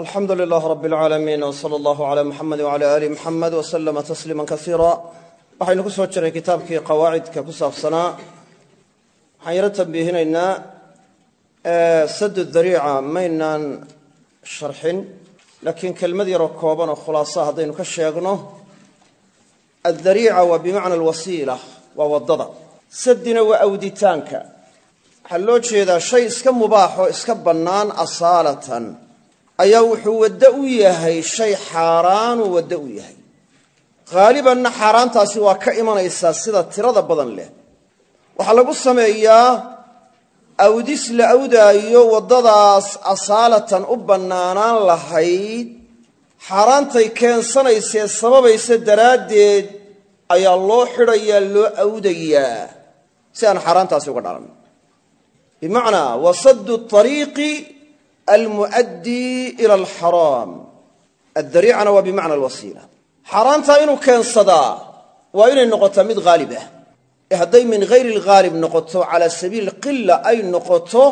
alxamdu lilah rab اlcaalamiin wsala allahu cala muxamedi wcala ali muxamed wslama tasliima kasiira waxaynu ku soo jiray kitaabkii qawaacidka ku saabsanaa. Waxaan yaro tambiihinaynaa sadu dariica maynaan sharxin laakiin kelmad yaroo kooban oo khulaasa haddaynu ka sheegno addariica waa bimacna alwasiila waa waddada. Sadina waa awditaanka. Waxaa loo jeedaa shay iska mubaaxoo iska bannaan asaalatan ayaa wuxuu waddo u yahay shay xaaraanuu waddo u yahay. Haalibanna xaaraantaasi waa ka imanaysaa sida tirada badan leh. Waxaa lagu sameeyaa awdis la awdaayo waddadaas asaalatan u bannaanaan lahayd. Xaaraantay keensanaysee sababaysa daraaddeed ayaa loo xidhayaa loo awdayaa. Si aan xaaraantaasi uga dhalan. Bimacnaa wasadu ariiqi almu'addii ila alxaraam addariicana waa bimacna alwasiila xaaraantaa inuu keensadaa waa inay noqotaa mid haalib ah ee hadday min hayri alghaalib noqoto calaa sabiili qila ay noqoto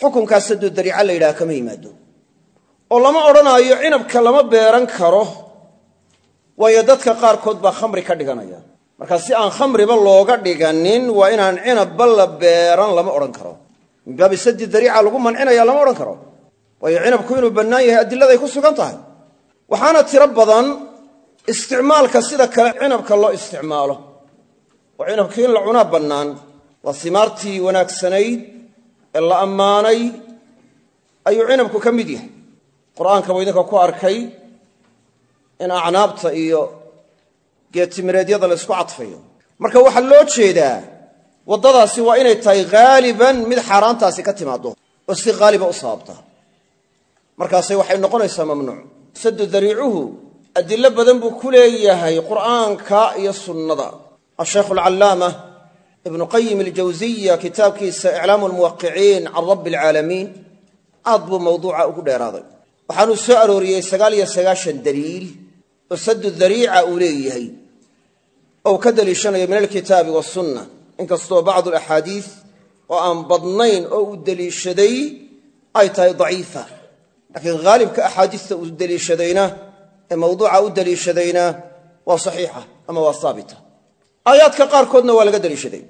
xukunkaas saddu dariica la yidhaha kama yimaado oo lama odhanaayo cinabka lama beeran karo waayo dadka qaarkood baa khamri ka dhiganaya markaa si aan khamriba looga dhiganin waa inaan cinabba la beeran lama odhan karo min baabi sadi dariica lagu mancinaya lama odhan karo. Waayo cinabku inuu bannaan yahay adilladay ku sugan tahay. Waxaana tiro badan isticmaalka sida kale cinabka loo isticmaalo. Oo cinabkii in la cunaa bannaan waa simaartii wanaagsanayd ee la ammaanay ayuu cinabku ka mid yahay. Qur'aanka buu idinka ku arkay in acnaabta iyo geetimireedyada la ysku cadfayo. Marka waxaa loo jeedaa waddadaasi waa inay tahay haaliban mid xaaraantaasi ka timaaddo. Oo si haaliba u sababta markaasay waxay noqonaysaa mamnuuc. Sadu dariicuhu adilo badan buu ku leeyahay qur'aanka iyo sunnada. Ashaykhu alcallaama ibnu qayim aljawsiya kitaabkiisa iclaamu lmuwaqiciin can rabbi alcaalamiin aad buu mawduuca ugu dheeraaday. Waxaanuu soo arooriyey sagaal iyo sagaashan daliil oo sadu dariica uu leeyahay. Oo uu ka deliishanayo min alkitaabi wasunna inkastoo bacdu alaxaadiis oo aan badnayn oo uu deliishaday ay tahay daciifa. Laakiin haalibka axaadiista uu deliishadayna ee mawduuca u deliishadayna waa saxiixa ama waa haabita aayaadka qaarkoodna waa laga deliishaday.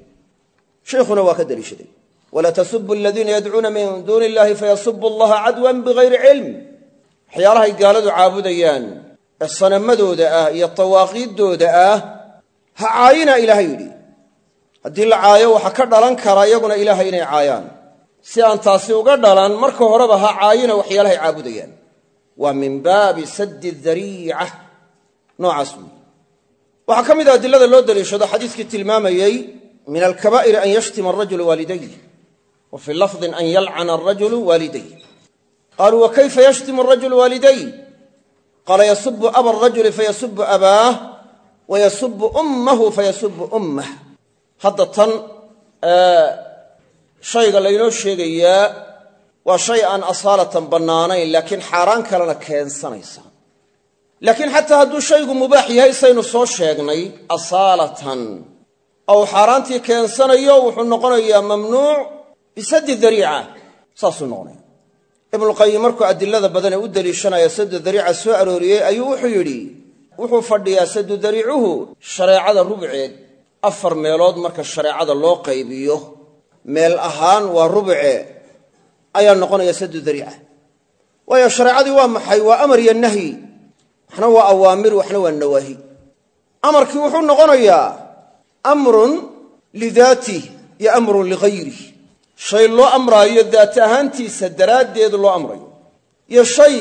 Sheikhuna waa ka deliishaday. Walaa tasubu aladiina yadcuuna min duuni illahi fayasubu allaha cadwan bigayri cilm. Waxyaalahay gaaladu caabudayaan ee sanamadooda ah iyo tawaaqiiddooda ah ha caayina ilaahay yidhi haddii la caayo waxa ka dhalan kara iyaguna ilaahay inay caayaan. Si aan taasi uga dhalan marka horeba ha caayina waxyaalahay caabudayaan. Waa min baabi saddi dariica noocaas weyi waxaa ka mid a adilada loo daliishado xadiiskii tilmaamayey min alkabaa'iri an yashtima arajulu waalidayh wa fii lafdin an yalcana arajulu waalidayh qaaluu wa kayfa yashtimu arajulu waalidayh qaala yasubu aba arajuli fayasubu abaah wa yasubu ummahu fayasubu ummah hadda tan shayga laynoo sheegayaa waa shay aan asaalatan bannaanayn laakiin xaaraan kalena keensanaysa. Laakiin xataa hadduu shaygu mubaax yahay saynu soo sheegnay asaalatan. Ou xaaraantii keensanayo wuxuu noqonayaa mamnuuc bisadi dariica. Saasuu noqonaya. Ibnuqayim markuu adilada badan ee u deliishanaya sadu dariica soo arooriyey ayuu wuxuu yidhi wuxuu fadhiyaa sadu dariicuhu shareecada rubceed afar meelood marka shareecada loo qaybiyo meel ahaan waa rubce ayaa noqonaya sadu dariica. Waayo shareecadii waa maxay? Waa amar iyo nahyi waxna waa awaamir waxna waa nawaahi. Amarkii wuxuu noqonayaa amrun lidaatih iyo amrun ligayrih shay loo amraayo daat ahaantiisa daraaddeed loo amrayo. Iyo shay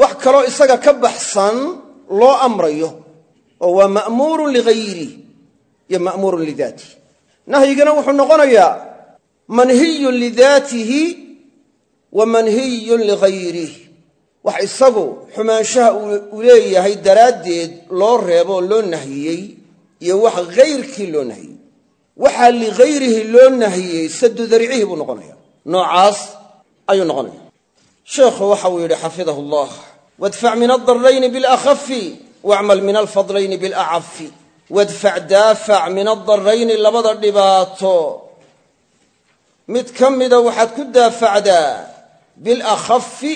wax kaloo isaga ka baxsan loo amrayo oo waa ma'muurun ligayrih iyo ma'muurun lidaatih nahyigana wuxuu noqonayaa manhiyun lidaatihi wa manhiyun ligayrih wax isagu xumaanshaha uu leeyahay daraaddeed loo reeboo loo nahiyey iyo wax hayrkii loo nahiyey waxaa ligayrihi loo nahiyey sadu daricihii buu noqonaya noocaas ayuu noqonaya sheekhu waxa uu yidhi xafidahu allah wadfac min aldarayni bilakhafi wacmal min alfadlayni bilacafi wadfac daafac min aldarayni labada dhibaato. Mid ka mida waxaad ku daafacdaa bilakhafi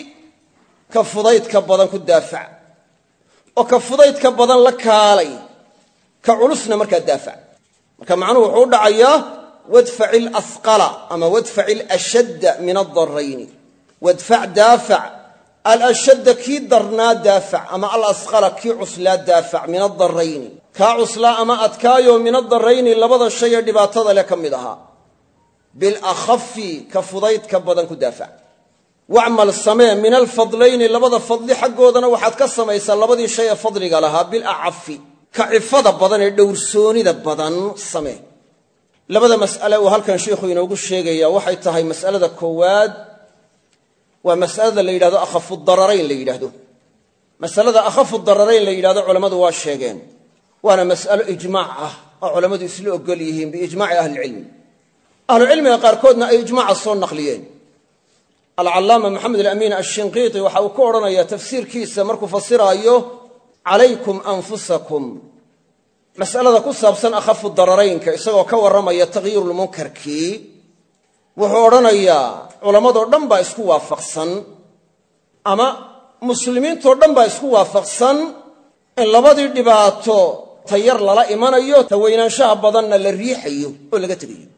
ka fudaydka badan ku daafac. Oo ka fudaydka badan la kaalay ka culusna markaa daafac. Marka macnuhu wuxuu u dhacayaa wadfaci alasqala ama wadfaci alashadda min adarayni wadfac alashadda kii darnaa daafac ama alasqala kii cuslaa daafac min adarayni kaa cuslaa ama adkaayo min adarayni labada shay ee dhibaatada leh ka mid ahaa. Bilakhafi ka fudaydka badan ku daafac. Wacmal samee min alfadlayni labada fadli xaggoodana waxaad ka samaysaa labadii shay ee fadliga lahaa bilacafi ka cifada badan ee dhowrsoonida badan samee. Labada mas'ale uu halkan sheikhu inoogu sheegaya waxay tahay mas'alada koowaad waa masalada la yidhahdo akhafu dararayn la yidhaahdo. Masalada akhafu dararayn la yidhahdo culammadu waa sheegeen. Waana mas'alo ijmaac ah oo culammadu isla ogol yihiin biijmaaci ahlicilmi ahlucilmiga qaarkoodna ay ijmaaca soo naqliyeen. Alcallaama maxamed alamiin ashinqiiti waxa uu ku odhanayaa tafsiirkiisa markuu fasiraayo calaykum anfusakum. Mas'alada ku saabsan akhafu dararaynka isagoo ka warramaya takhyiirulmunkarkii wuxuu odhanayaa culammadoo dhan baa isku waafaqsan. Ama muslimiintoo dhan baa isku waafaqsan in labadii dhibaato tayar lala imanayo taweynaanshaha badanna la riixayo oo laga tegayo.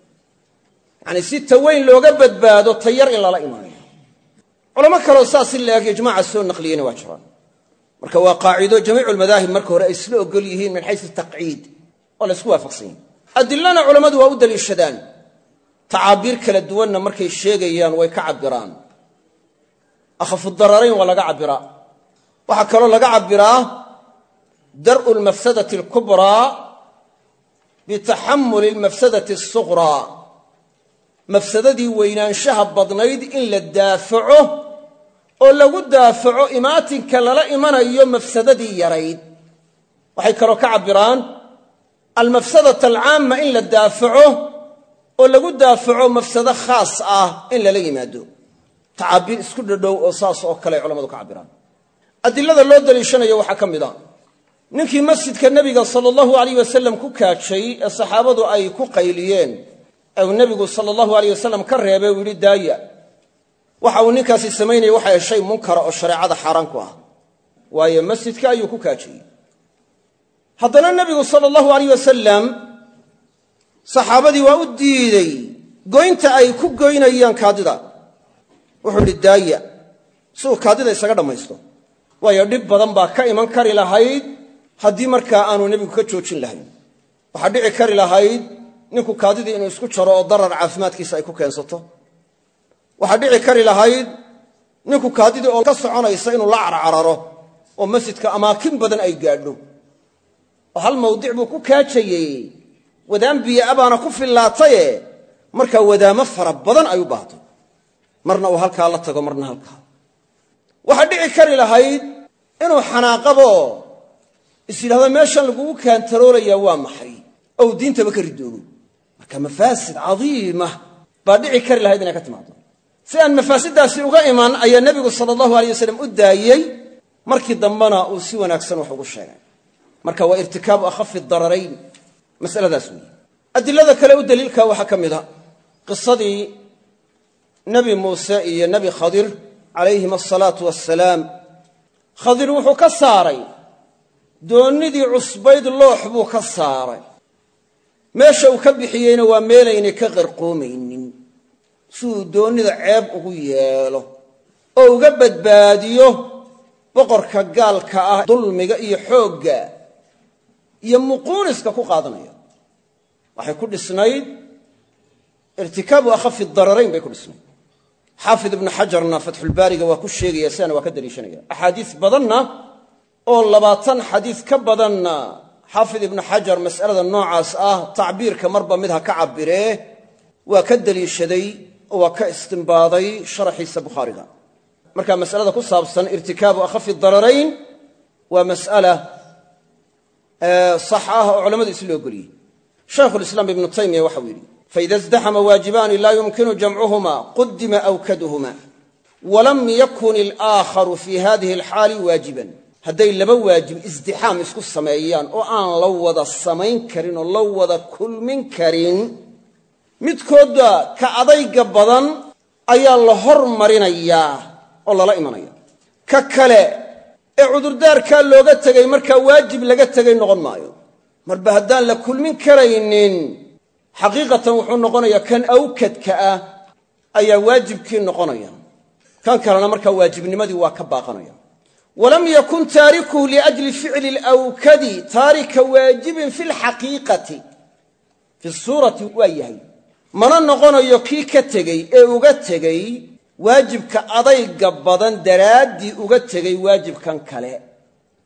Yacanii si taweyn looga badbaado tayar in lala imanayo. Culamo kaleo saas laeg ijmaaca soo naqliyeyna waa jiraan. Marka waa qaacido jamiicu lmadaahib marka hore ay isla ogol yihiin min xaysu taqciid oo la isku waafaqsan yahi adilana culammadu waa u daliishadaan tacaabiir kala duwanna markay sheegayaan way ka cabbiraan. Akhafu dararayn waa laga cabbiraa waxaa kaloo laga cabbiraa dar'u lmafsadati alkubraa bitaxamuli almafsadati asuqraa mafsadadii weynaanshaha badnayd in la daafaco oo lagu daafaco imaatinka lala imanayo mafsadadii yarayd. Waxay kaloo ka cabbiraan almafsadata alcaama in la daafaco oo lagu daafaco mafsado khaas ah in lala yimaado. Tacaabiir isku dhadhow oo saas oo kale ay ka cabbiraan. Adilada loo daliishanayo waxaa ka mid a ninkii masjidka nebiga sala allahu alayh wasalam ku kaajay ee saxaabadu ay ku qayliyeen ee uu nebigu sala allahu alayh wasalam ka reebay uu yidhi daaya. Waxa uu ninkaasi samaynaya waxay shay munkara oo shareecada xaaraan ku ah. Waayo masjidka ayuu ku kaajayey haddana nebigu sala allahu alayh wasalam saxaabadii waa u diidey goynta ay ku goynayaan kaadida. Wuxuu idhi daaya si kaadida isaga dhammaysto. Waayo dhib badan baa ka iman kari lahayd haddii markaa aanu nebigu ka joojin lahayn. Waxaa dhici kari lahayd ninku kaadidii inuu isku jaro oo darar caafimaadkiisa ay ku keensato. Waxaa dhici kari lahayd ninku kaadidii oo ka soconaysa inuu la carcararo oo masjidka amaakin badan ay gaadho. Oo hal mawdic buu ku kaajayey wadaan biyoa baana ku fillaataye? Markaa wadaamo fara badan ay u baahto marna uu halkaa la tago marna halkaa. Waxaa dhici kari lahayd inuu xanaaqabo. Is yidhahdo meeshan lagugu kaantaroolayaa waa maxay? Ou diintaba ka ridoobo marka mafaasid cadiima baa dhici kari lahayd inay ka timaado si aan mafaasiddaasi uga iman ayaa nebigu sala allahu alay wasalam u daayey markii dambena uu si wanaagsan wax ugu sheegay. Marka waa irtikaabu akhafi dararayn masaladaas weeye. Adilada kale u daliilka waxaa ka mid a qisadii nebi muuse iyo nebi khadir calayhim asalaatu wassalaam. Khadir wuxuu ka saaray doonnidii cusbayd loox buu ka saaray. Meesha uu ka bixiyeyna waa meelaynay ka qarqoomaynin. Si uu doonnida ceeb ugu yeelo oo uga badbaadiyo boqorka gaalka ah dulmiga iyo xoogga iyo muquuniska ku qaadanaya waxay ku dhisnayd irtikaabu akhafi dararayn bay ku dhisnayd. Xaafid ibnu xajarna fatxulbaariga waa ku sheegaya sidana waa ka daliishanaya axaadiis badanna oo labaatan xadiis ka badanna xaafid ibnu xajar mas'alada noocaas ah tacbiirka marba mid ha ka cabiree waa ka daliishaday oo waa ka istimbaaday sharaxiisa bukhaariga marka masalada ku saabsan shaykhulislaam ibnu taymiya waxau yidhi faida isdaxama waajibaani laa yumkinu jamcuhuma qudima awkaduhuma walam yakun ilaakharu fi hadihi alxaali waajiban. Hadday laba waajib isdixaam isku sameeyaan oo aan la wada samayn karin oo la wada kulmin karin midkoodda ka adayga badan ayaa la hormarinayaa oo lala imanaya. Ka kale ee cudurdaarkaa looga tegay markaa waajib laga tegay noqon maayo marba haddaan la kulmin karaynin xaqiiqatan wuxuu noqonayaa kan awkadka ah ayaa waajibkii noqonaya. Kan kalena markaa waajibnimadii waa ka baaqanaya. Walam yakun taarikuhu liajli ficli lwkadi taarika waajibin fi lxaqiiqati fi suurati waa yahay mana noqonayo kii ka tegey ee uga tegey waajibka adayga badan daraaddii uga tegey waajibkan kale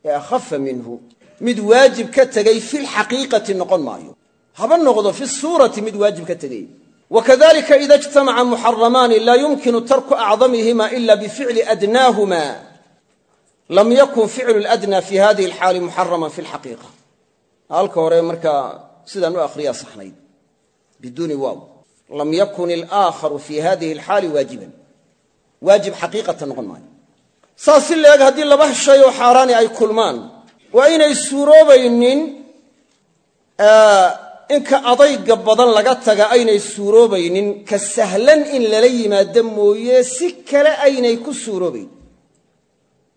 ee akhafa minhu mid waajib ka tegey filxaqiiqati noqon maayo. Haba noqdo fi suurati mid waajib ka tegey wakadalika ida ijtamaca muxaramaani laa yumkinu tarku acdamihima ila bificli adnaahuma. Lam yakun ficlu ladnaa fi hadihi alxaali muxaraman fi lxaqiiqa halka hore markaa sidaan u akhriyaa saxnayd. Biduuni waaw. Lam yakun ilaakharu fi hadihi alxaali waajiban. Waajib xaqiiqatan noqon maayo. Saas si haddii laba shay oo xaaraani ay kulmaan waa inay suuroobaynin in ka adayga badan laga taga aynay suuroobaynin ka sahlan in lala yimaado mooye si kale aynay ku suuroobayn.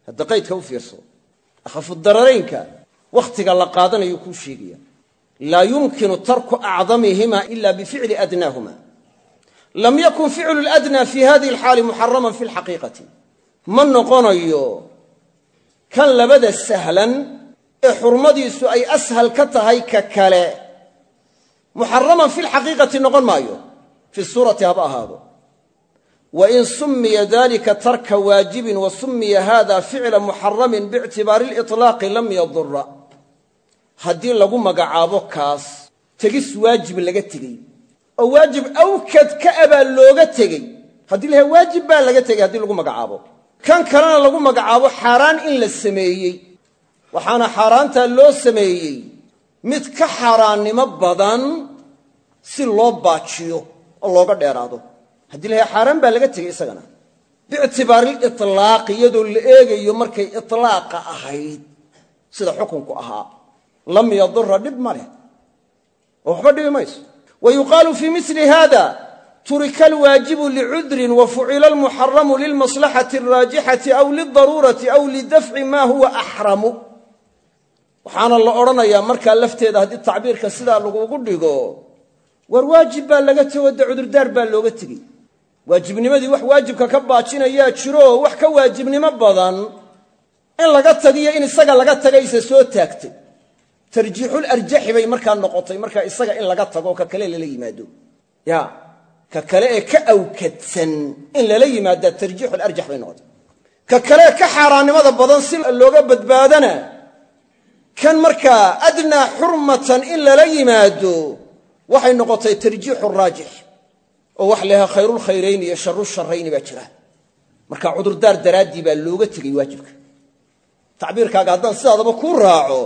Hadda qaydka u fiirso. Akhafudararaynka wakhtiga la qaadanayo kuu sheegaya laa yumkinu tarku acdamihima ila bificli adnaahuma lam yakun ficlu ladnaa fi hadihi alxaali muxaraman fi lxaqiiqati ma noqonayo kan labada sahlan ee xurmadiisu ay ashal ka tahay ka kale muxaraman fi lxaqiiqati noqon maayo. Fi suurati haba ahaado. Wain sumiya dalika tarka waajibin wa sumiya hada ficla muxaramin biictibaari liطlaaqi lam yadura haddii lagu magacaabo kaas tegis waajib laga tegey. Oo waajib awkad ka abaa looga tegey. Haddii la waajib baa laga tegey haddii lagu magacaabo. Kan kalena lagu magacaabo xaaraan in la sameeyey waxaana xaaraantaa loo sameeyey mid ka xaaraannimo badan si loo baajiyo oo looga dheeraado. Haddii la xaaraan baa laga tegey isagana. Biictibaariliطlaaqi iyadoo la eegayo markay iطlaaqa ahayd sida xukunku ahaa. Lam yadura dhib ma leh. Oo waxba dhibi mayso. Wa yuqaalu fii mili hada turika alwaajibu licudrin wa fucila almuxaramu lilmaslaxati alraajixati aw lidaruurati aw lidafci ma huwa axramu waxaana la odhanayaa markaa lafteeda haddii tacbiirka sidaa lagugu dhigo war waajib baa laga tego de cudurdaar baa looga tegey waajibnimadii wax waajibka ka baajinayaa jiro wax ka waajibnimo badan in laga tagiyo in isaga laga tagayse soo taagtay tarjiixul arjaxi bay markaa noqotay markaa isaga in laga tago ka kale lala yimaado. Ya ka kale ee ka awkadsan in lala yimaada tarjiixul arjax bay noqotay. Ka kale ka xaaraannimada badan si looga badbaadana kan markaa adnaa xurmatan in lala yimaado waxay noqotay tarjiixu raajix oo wax layaha khayrulkhayrayni iyo sharusharayn baa jira. Marka cudurdaar daraaddii baa looga tegey waajibka. Tacbiirkaaga haddaan sidaadaba kuu raaco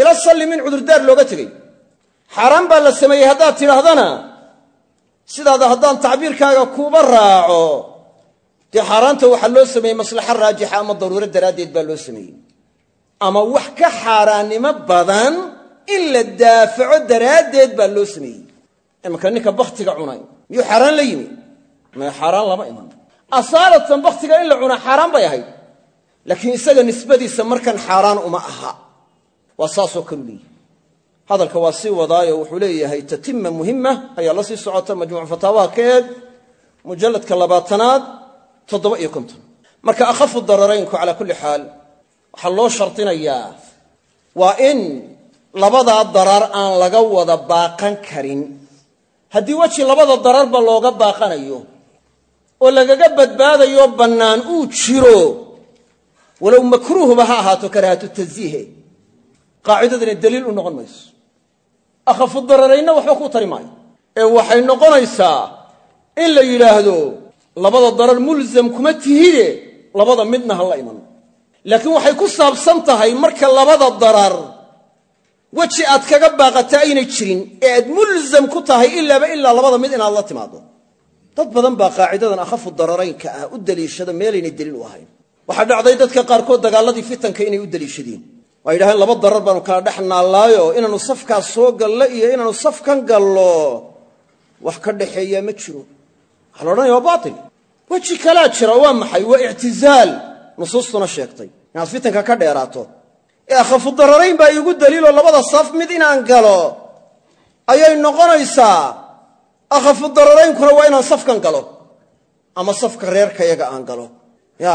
ila salli min cudurdaar looga tegey xaaraan baa la sameeyey haddaad tidhaahdana sidaada haddaan tacbiirkaaga kuuba raaco dee xaaraanta waxaa loo sameeyey maslaxa raajixa ama daruuro daraaddeed baa ama wax ka xaaraannimo badan in la daafaco daraaddeed baa loo sameeyey. Imanka ninka bakhtiga cunay miyuu xaaraan la yimi? May xaaraan lama iman. Asaalatan bakhtiga in la cunaa xaaraan bay ahayd. Laakiin isaga nisbadiisa markan xaaraan uma aha. Waa saasoo kalu leeyihi hadalka waa sii wadaayo wuxuu leeyahay tatima muhima ayaa la sii socota majmuuc fataawaha ka eeg labaatanaad toddoba iyo konton. Marka akhafu dararaynku calaa kulli xaal waxaa loo shardinayaa waa in labadaa darar aan laga wada baaqan karin. Haddii weji labada dararba looga baaqanayo oo lagaga badbaadayo bannaan uu jiro walow makruuhba ha ahaato karaahatu tansiihe qaacidadani daliil u noqon mayso. Akhafu dararaynna waxba kuu tari maayo. Ee waxay noqonaysaa in la yidhaahdo labada darar mulsam kuma tihide labada midna ha la iman laakiin waxay ku saabsan tahay marka labada darar weji aad kaga baaqata aynay jirin ee aad mulsam ku tahay ilaaba ilaa labada mid inaad la timaado dad badan baa qaacidadan akhafu dararaynka ah u daliishada meelaynay daliil u ahayn. Waxaa dhacday dadka qaarkood dagaaladii fitanka inay u daliishadeen waa yidhahdeen laba darar baanu kala dhex naallaayo inaannu safkaas soo gallo iyo inaannu safkan gallo. Wax ka dhaxeeyaa ma jiro. Waxaa la odhanaya waa baatil. Weji kalaa jira waa maxay? Waa ictizaal nusuustuna sheegtay inaad fitanka ka dheeraato. Ee akhafu dararayn baa iigu daliiloo labada saf mid inaan galo ayay noqonaysaa akhafu dararaynkuna waa inaan safkan galo ama safka reerkayaga aan galo. Ya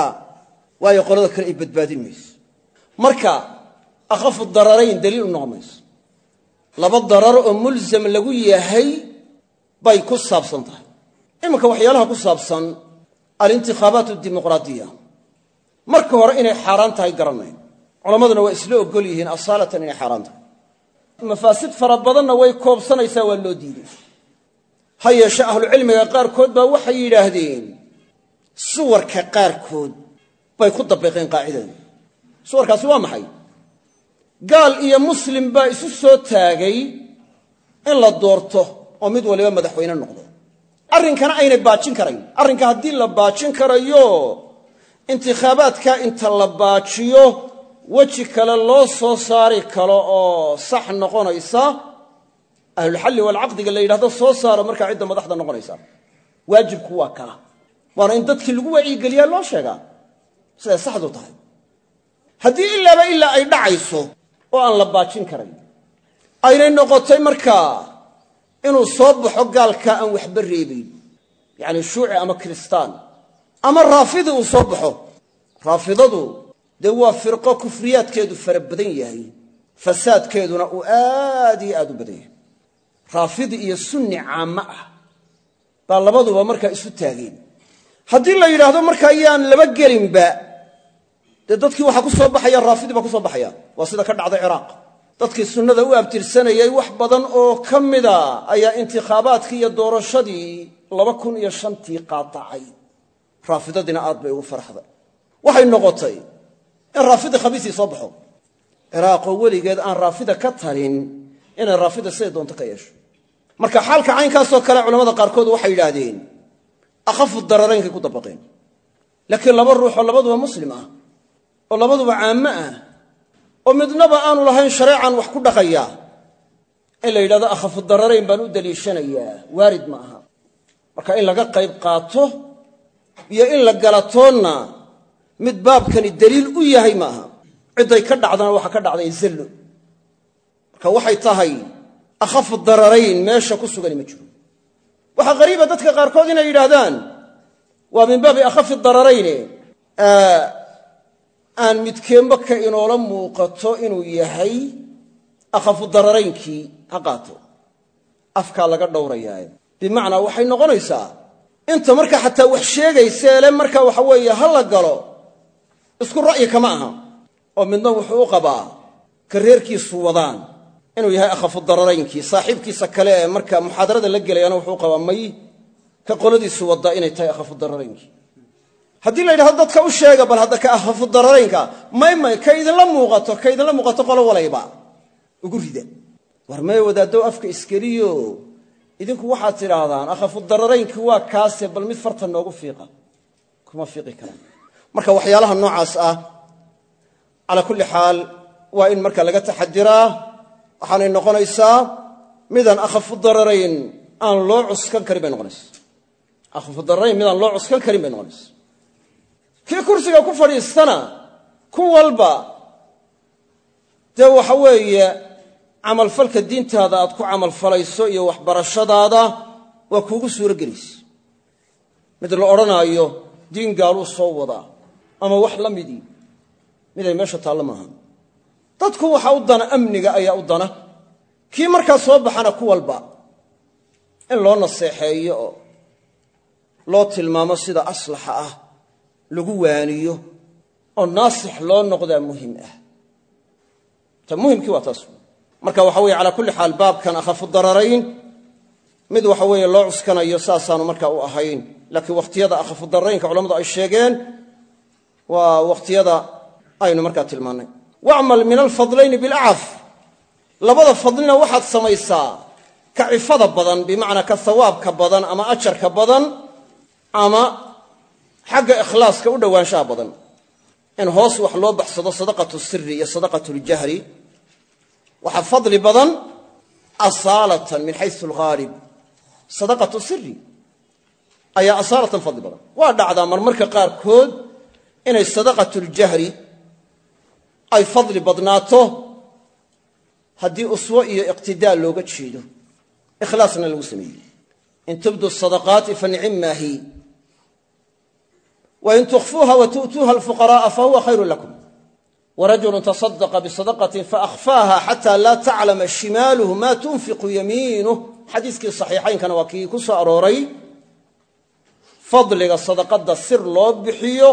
waayo qolada kale ay badbaadin mayso. Marka akhafu dararayn daliil u noqon laba darar oo mulsam lagu yahay bay ku saabsan tahay. Iminka waxyaalaha ku saabsan alintikhaabaat dimuqraadiya marka hore inay xaaraan tahay garanayn culammaduna waa isla ogol yihiin asaalatan inay xaaraan tahay. Mafaasid fara badanna way koobsanaysaa waa loo diiday. Ha yeeshe ahlucilmiga qaarkood baa waxay yidhaahdeen suwarka qaarkood bay ku dabiiqeen qaacidada suwarkaasi waa maxay? Gaal iyo muslim baa isu soo taagay in la doorto oo mid waliba madaxweyne noqdo. Arrinkana aynay baajin karayn. Arrinka haddii la baajin karayo intikhaabaadka inta la baajiyo weji kale loo soo saari karo oo sax noqonaysa ahlulxalli waalcaqdiga la yidhahdo soo saaro markaa cidda madaxda noqonaysa. Waajibku waa kaa waana in dadkii lagu wacyigeliyaa loo sheegaa. Siday saxdu tahay. Haddii ilaaba ilaa ay dhacayso oo aan la baajin karayn aynay noqotay markaa inuu soo baxo gaalkaa aan waxba reebayn. Yacni shuuci ama kiristaan ama raafidi uu soo baxo raafidadu dee waa firqo kufriyaadkeedu fara badan yahay fasaadkeeduna uu aad iyo aad u badan yahay. Raafidi iyo sunni caammo ah baa labaduba markaa isu taageen. Haddii la yidhaahdo markaa yaan laba gelinba dee dadkii waxaa ku soo baxaya raafidi baa ku soo baxaya. Waa sida ka dhacday ciraaq. Dadkii sunnada u abtirsanayay wax badan oo ka mida ayaa intikhaabaadkii iyo doorashadii laba kun iyo shantii qaatacay raafidadiina aad bay ugu farxday. Waxay noqotay in raafida khamiisii soo baxo. Ciraaqoo weligeed aan raafida ka tarin inay raafida siday doonto ka yeesho. Marka xaalka caynkaasoo kale culamada qaarkood waxay yidhaahdeen akhafu dararaynkay ku dabaqeen. Laakiin laba ruuxoo labaduba muslim ah oo labaduba caammo ah oo midnaba aanu lahayn shareecan wax ku dhaqaya in la yidhahdo akhafu dararayn baan u daliishanayaa waarid ma aha. Marka in laga qayb qaato iyo in la galatoonna mid baabkani daliil u yahay ma aha cidday ka dhacdana waxaa ka dhacday zallo marka waxay tahay akhafu dararayn meesha ku sugani ma jiro. Waxaa qariiba dadka qaarkood inay yidhaahdaan waa min baabi akhafi dararayne aan midkeenba ka inoola muuqato inuu yahay akhafu dararaynkii ha qaato. Afkaa laga dhowrayaae bimacnaa waxay noqonaysaa inta marka xataa wax sheegayseele marka waxa weeye ha la galo isku ra'yi kama aha. Oo midna wuxuu u qabaa ka reerkiisu wadaan. Inuu yahay akhafu dararaynkii saaxiibkiisa kale ee marka muxaadarada la gelayana wuxuu qabaa may ka qoladiisu waddaa inay tahay akhafu dararaynkii haddii la yidhahdo dadka u sheega bal hadda ka akhafu dararaynka. May may ka idinla muuqato ka idinla muuqato qolo walayba. Ugu rida. War mee wadaaddow afka iskeliyo idinku waxaad tidhaahdaan akhafu dararaynkii waa kaase bal mid farta noogu fiiqa. Kuma fiiqi karaan. Marka waxyaalaha noocaas ah calaa kulli xaal waa in marka laga taxadiraa waxaanay noqonaysaa midaan akhafu dararayn aan loo cuskan karin bay noqonaysa. Akhafu dararayn midaan loo cuskan karin bay noqonaysa. Kii kursiga ku fadhiistana ku walba dee waxa weeye camalfalka diintaada aad ku camalfalayso iyo waxbarashadaada waa kuugu suuro gelaysa mid la odhanaayo diin gaaluu soo wadaa ama wax la midii miday meesha taallo maaha dadku waxa u dana amniga ayaa u dana. Kii markaa soo baxana ku walba in loo naseexeeyo oo loo tilmaamo sida aslaxa ah lagu waaniyo oo naasix loo noqdaa muhiim ah. Ta muhimkii waa taas marka waxa weye calaa kulli xaal baabkan akhafu dararayn mid waxa weeye loo cuskanayo saasaanu markaa u ahayn. Laakiin wakhtiyada akhafu dararaynka culamadu ay sheegeen waa wakhtiyada aynu markaa tilmaannay. Wacmal min alfadlayni bilacaf. Labada fadlina waxaad samaysaa ka cifada badan bimacnaa ka hawaabka badan ama ajarka badan ama xagga ikhlaaska u dhowaanshaha badan. In hoos wax loo baxsado sadaqatu siri iyo sadaqatu ljahri waxaa fadli badan asaalatan min xayu alghaalib sadaqatu siri ayaa asaalatan fadli badan. Waa dhacdaa marmarka qaarkood inay sadaqatuljahri ay fadli badnaato haddii uswo iyo iqtidaa looga jeedo. Ikhlaasna lagu sameeyey. In tubdu sadaqaati fa nicimaahi wain tukfuuha wa tu'tuuha alfuqara'a fahuwa khayru lakum warajulu tasadaqa bisadaqatin faahfaaha xata laa taclama shimaaluhu ma tunfiqu yamiinuh xadiiskii saxiixaynkana waa kii ku soo arooray. Fadliga sadaqadda sir loo bixiyo.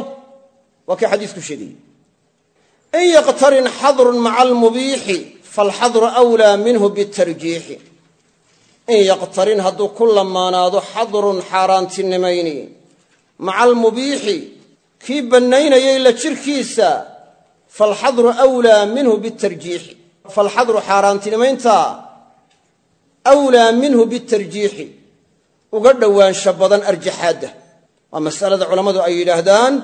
Waa kii xadiisku sheegayey in yaqtarin xadrun maca almubiixi falxadru wlaa minhu bitarjiixi. In yaqtarin hadduu ku lamaanaado xadrun xaaraantinimayni. Maca almubiixi kii bannaynayay la jirkiisa falxadru wlaa minhu bitarjiixi falxadru xaaraantinimaynta wlaa minhu bitarjiixi uga dhowaansha badan arjaxaadda waa masalada culammadu ay yidhaahdaan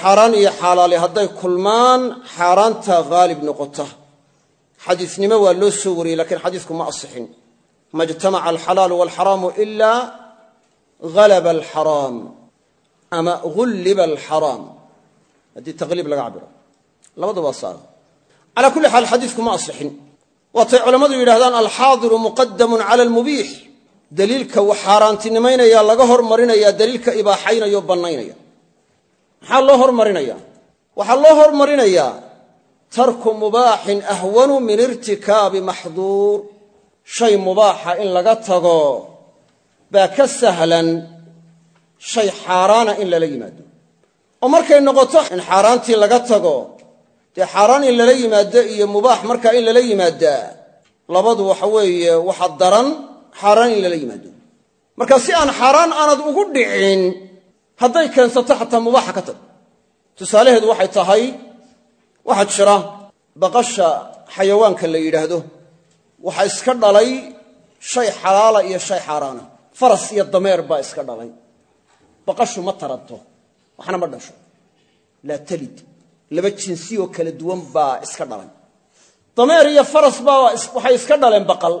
xaaraan iyo xaalaali hadday kulmaan xaaraanta haalib noqota xadiisnimo waa loo soo wariyey lakiin xadiisku ma asixin ma ijtamaca alxalaalu walxaraamu ila halaba alxaraam ama gulliba haddii taqliib laga cabiro labadu waa saara calaa kulli xaal xadiisku ma asixin. Waatay culammadu yidhahdaan alxaadiru muqadamun cala almubiix. Daliilka wax xaaraantinimaynaya laga hormarinaya daliilka ibaaxaynaya o bannaynaya. Maxaa loo hormarinaya waxaa loo hormarinayaa tarku mubaaxin ahwanu min irtikaabi maxduur. Shay mubaaxa in laga tago baa ka sahlan shay xaaraana in lala yimaado oo markay noqoto in xaaraantii laga tago dee xaaraan in lala yimaado iyo mubaax markaa in lala yimaadaa labadu waxa weeye waxa daran xaaraan in lala yimaado. Marka si aan xaaraan aanad ugu dhicin hadday keensato xataa mubaaxa ka tag. Tusaalaheedu waxay tahay waxaa jira baqasha xayawaanka la yidhaahdo. Waxaa iska dhalay shay xalaala iyo shay xaaraana. Faras iyo dameer baa iska dhalay. Baqashu ma taranto waxna ma dhasho. Laa talid. Laba jinsiyoo kala duwan baa iska dhalay dameer iyo faras baa waxay iska dhaleen baqal.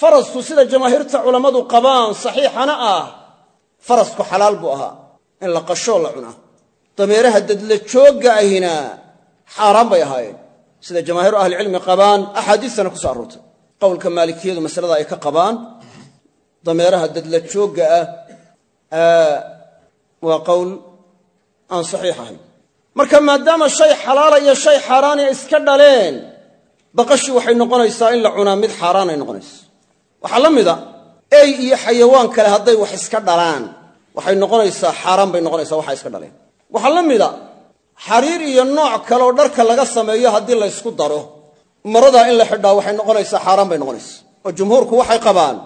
Farasku sida jamaahiirta culammadu qabaan saxiixana ah farasku xalaal buu ahaa. In la qashoo la cunaa. Dameeraha dadla joogga ahina xaaraan bay ahaayeen. Sida jamaahiiru ahlicilmi qabaan axaadiistana ku so aroortay. Qowlka maalikiyadu masalada ay ka qabaan dameeraha dadla joogga ah waa qowl aan saxiix ahayn. Marka maadaama shay xalaala iyo shay xaaraani iska dhaleen baqashii waxay noqonaysaa in la cunaa mid xaaraan ay noqonaysa waxaa la mida ey iyo xayawaan kale hadday wax iska dhalaan waxay noqonaysaa xaaraan bay noqonaysaa waxa iska dhaleen. Waxaa la mida xariir iyo nooc kaleoo dharka laga sameeyo haddii laysku daro maradaa in la xidhaa waxay noqonaysaa xaaraan bay noqonaysaa oo jumhuurku waxay qabaan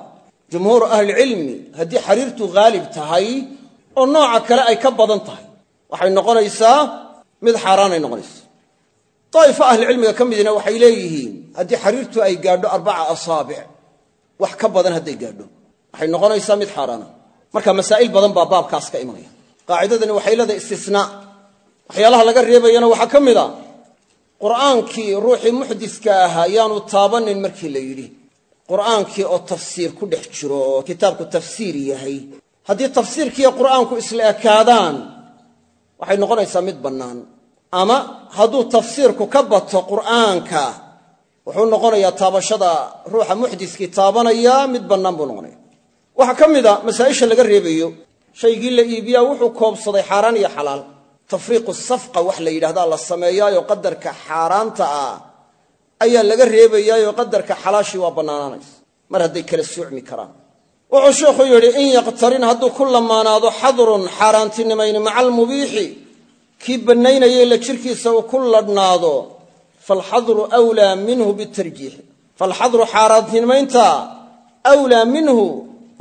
jumhuuru ahlicilmi haddii xariirtu haalib tahay oo nooca kale ay ka badan tahay waxay noqonaysaa mid xaaraanay noqonaysa. Daa'ifa ahlicilmiga ka midina waxay leeyihiin haddii xariirtu ay gaadho arbaca asaabic wax ka badan hadday gaadho. Waxay noqonaysaa mid xaaraana. Marka masaa'il badan baa baabkaas ka imanaya. Qaacidadani waxay leedahay istisnaa waxyaalaha laga reebayana waxaa ka mid a qur'aankii ruuxii muxdiska ahaa yaanu taabanin markii la yidhi. Qur'aankii oo tafsiir ku dhex jiro oo kitaabku tafsiir yahay. Haddii tafsiirkiiyo qur'aanku isla ekaadaan waxay noqonaysaa mid bannaan. Ama hadduu tafsiirku ka bato qur'aanka wuxuu noqonayaa taabashada ruuxa muxdiskii taabanaya mid bannaan buu noqonaya. Waxaa ka mid a masaa'isha laga reebayo shaygii la iibiyaa wuxuu koobsaday xaaraan iyo xalaal. Tafriiqu safqa wax la yidhahdaa la sameeyaayo qadarka xaaraanta ah ayaa laga reebayaayoo qadarka xalaashii waa bannaanaanaysa mar hadday kala soocmi karaan wuxuu sheikhu yidhi in yaqtarin hadduu ku lamaanaado xadrun xaaraantinimayni maca almubiixi kii bannaynayay la jirkiisa uu ku ladhnaado falxadru wlaa minhu bitarjiixi falxadru xaaraantinimaynta wlaa minhu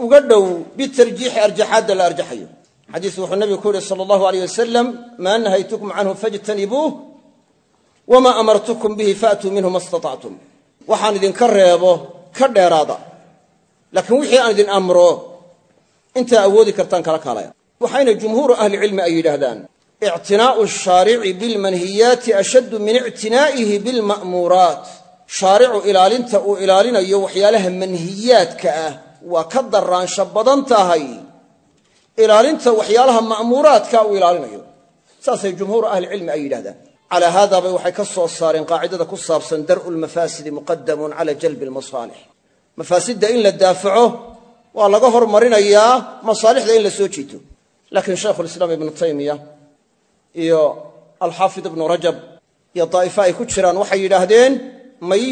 uga dhow bitarjiixi arjaxaadda la arjaxayo. Xadiis wuxuu nabigu ku yihi sala allahu aleyh wasalam maa nahaytukum canhu fajtanibuuh wamaa amartukum bihi faatuu minhu ma istatactum waxaan idinka reebo ka dheeraada laakiin wixii aan idin amro intaa awoodi kartaan kala kaalaya. Waxayna jumhuuru ahlicilmi ay yidhaahdaan ictinaa'u shaarici bilmanhiyaati ashaddu min ictinaa'ihi bilma'muuraat. Shaaricu ilaalinta uu ilaalinayo waxyaalaha manhiyaadka ah waa ka daraansha badan tahay ilaalinta waxyaalaha ma'muuraadka uu ilaalinayo. Saasay jumhuuru ahlicilmi ay yidhahdaan calaa haadaabay waxay ka soo saareen qaacidada ku saabsan dar'u lmafaasidi muqadamun cala jalbi almasaalix mafaasidda in la daafaco waa laga hormarinayaa masaalixda in la soo jiito. Laakiin shaykhulislaam ibnu taymiya iyo alxaafid ibnu rajab iyo daa'ifo ay ku jiraan waxay yidhaahdeen may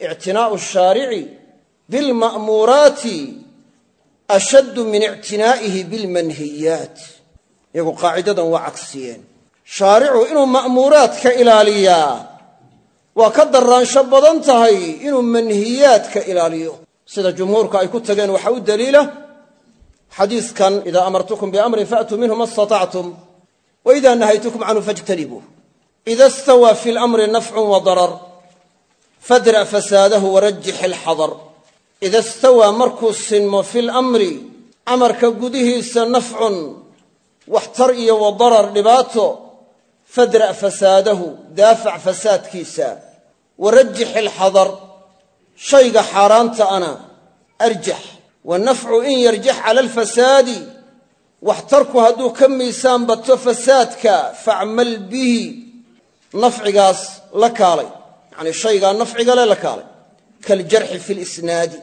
ictinaa'u shaarici bilma'muuraati ashaddu min ictinaa'ihi bilmanhiyaat iyagu qaacidadan waa cagsiyeen. Shaaricu inuu ma'muuraadka ilaaliyaa waa ka daraansho badan tahay inuu manhiyaadka ilaaliyo. Sida jumhuurka ay ku tageen waxaa u daliila xadiiskan idaa amartukum biamrin faatuu minhu ma istatactum wa idaa nahaytukum canhu fajtanibuuh ida stawaa fi lamri nafcun wa darar fadra' fasaadahu warajix ilxadar ida stawaa markuu sinmo fi lamri amarka gudihiisa nafcun waxtar iyo wa darar dhibaato fadra' fasaadahu daafac fasaadkiisa warajix ilxadar shayga xaaraanta ana arjax. Wanafcu in yarjax cala alfasaadi waxtarku hadduu ka miisaan bato fasaadka facmal bihi nafcigaas la kaalay. Yacnii shaygaa nafciga le la kaalay. Kaaljarxi fi lisnaadi.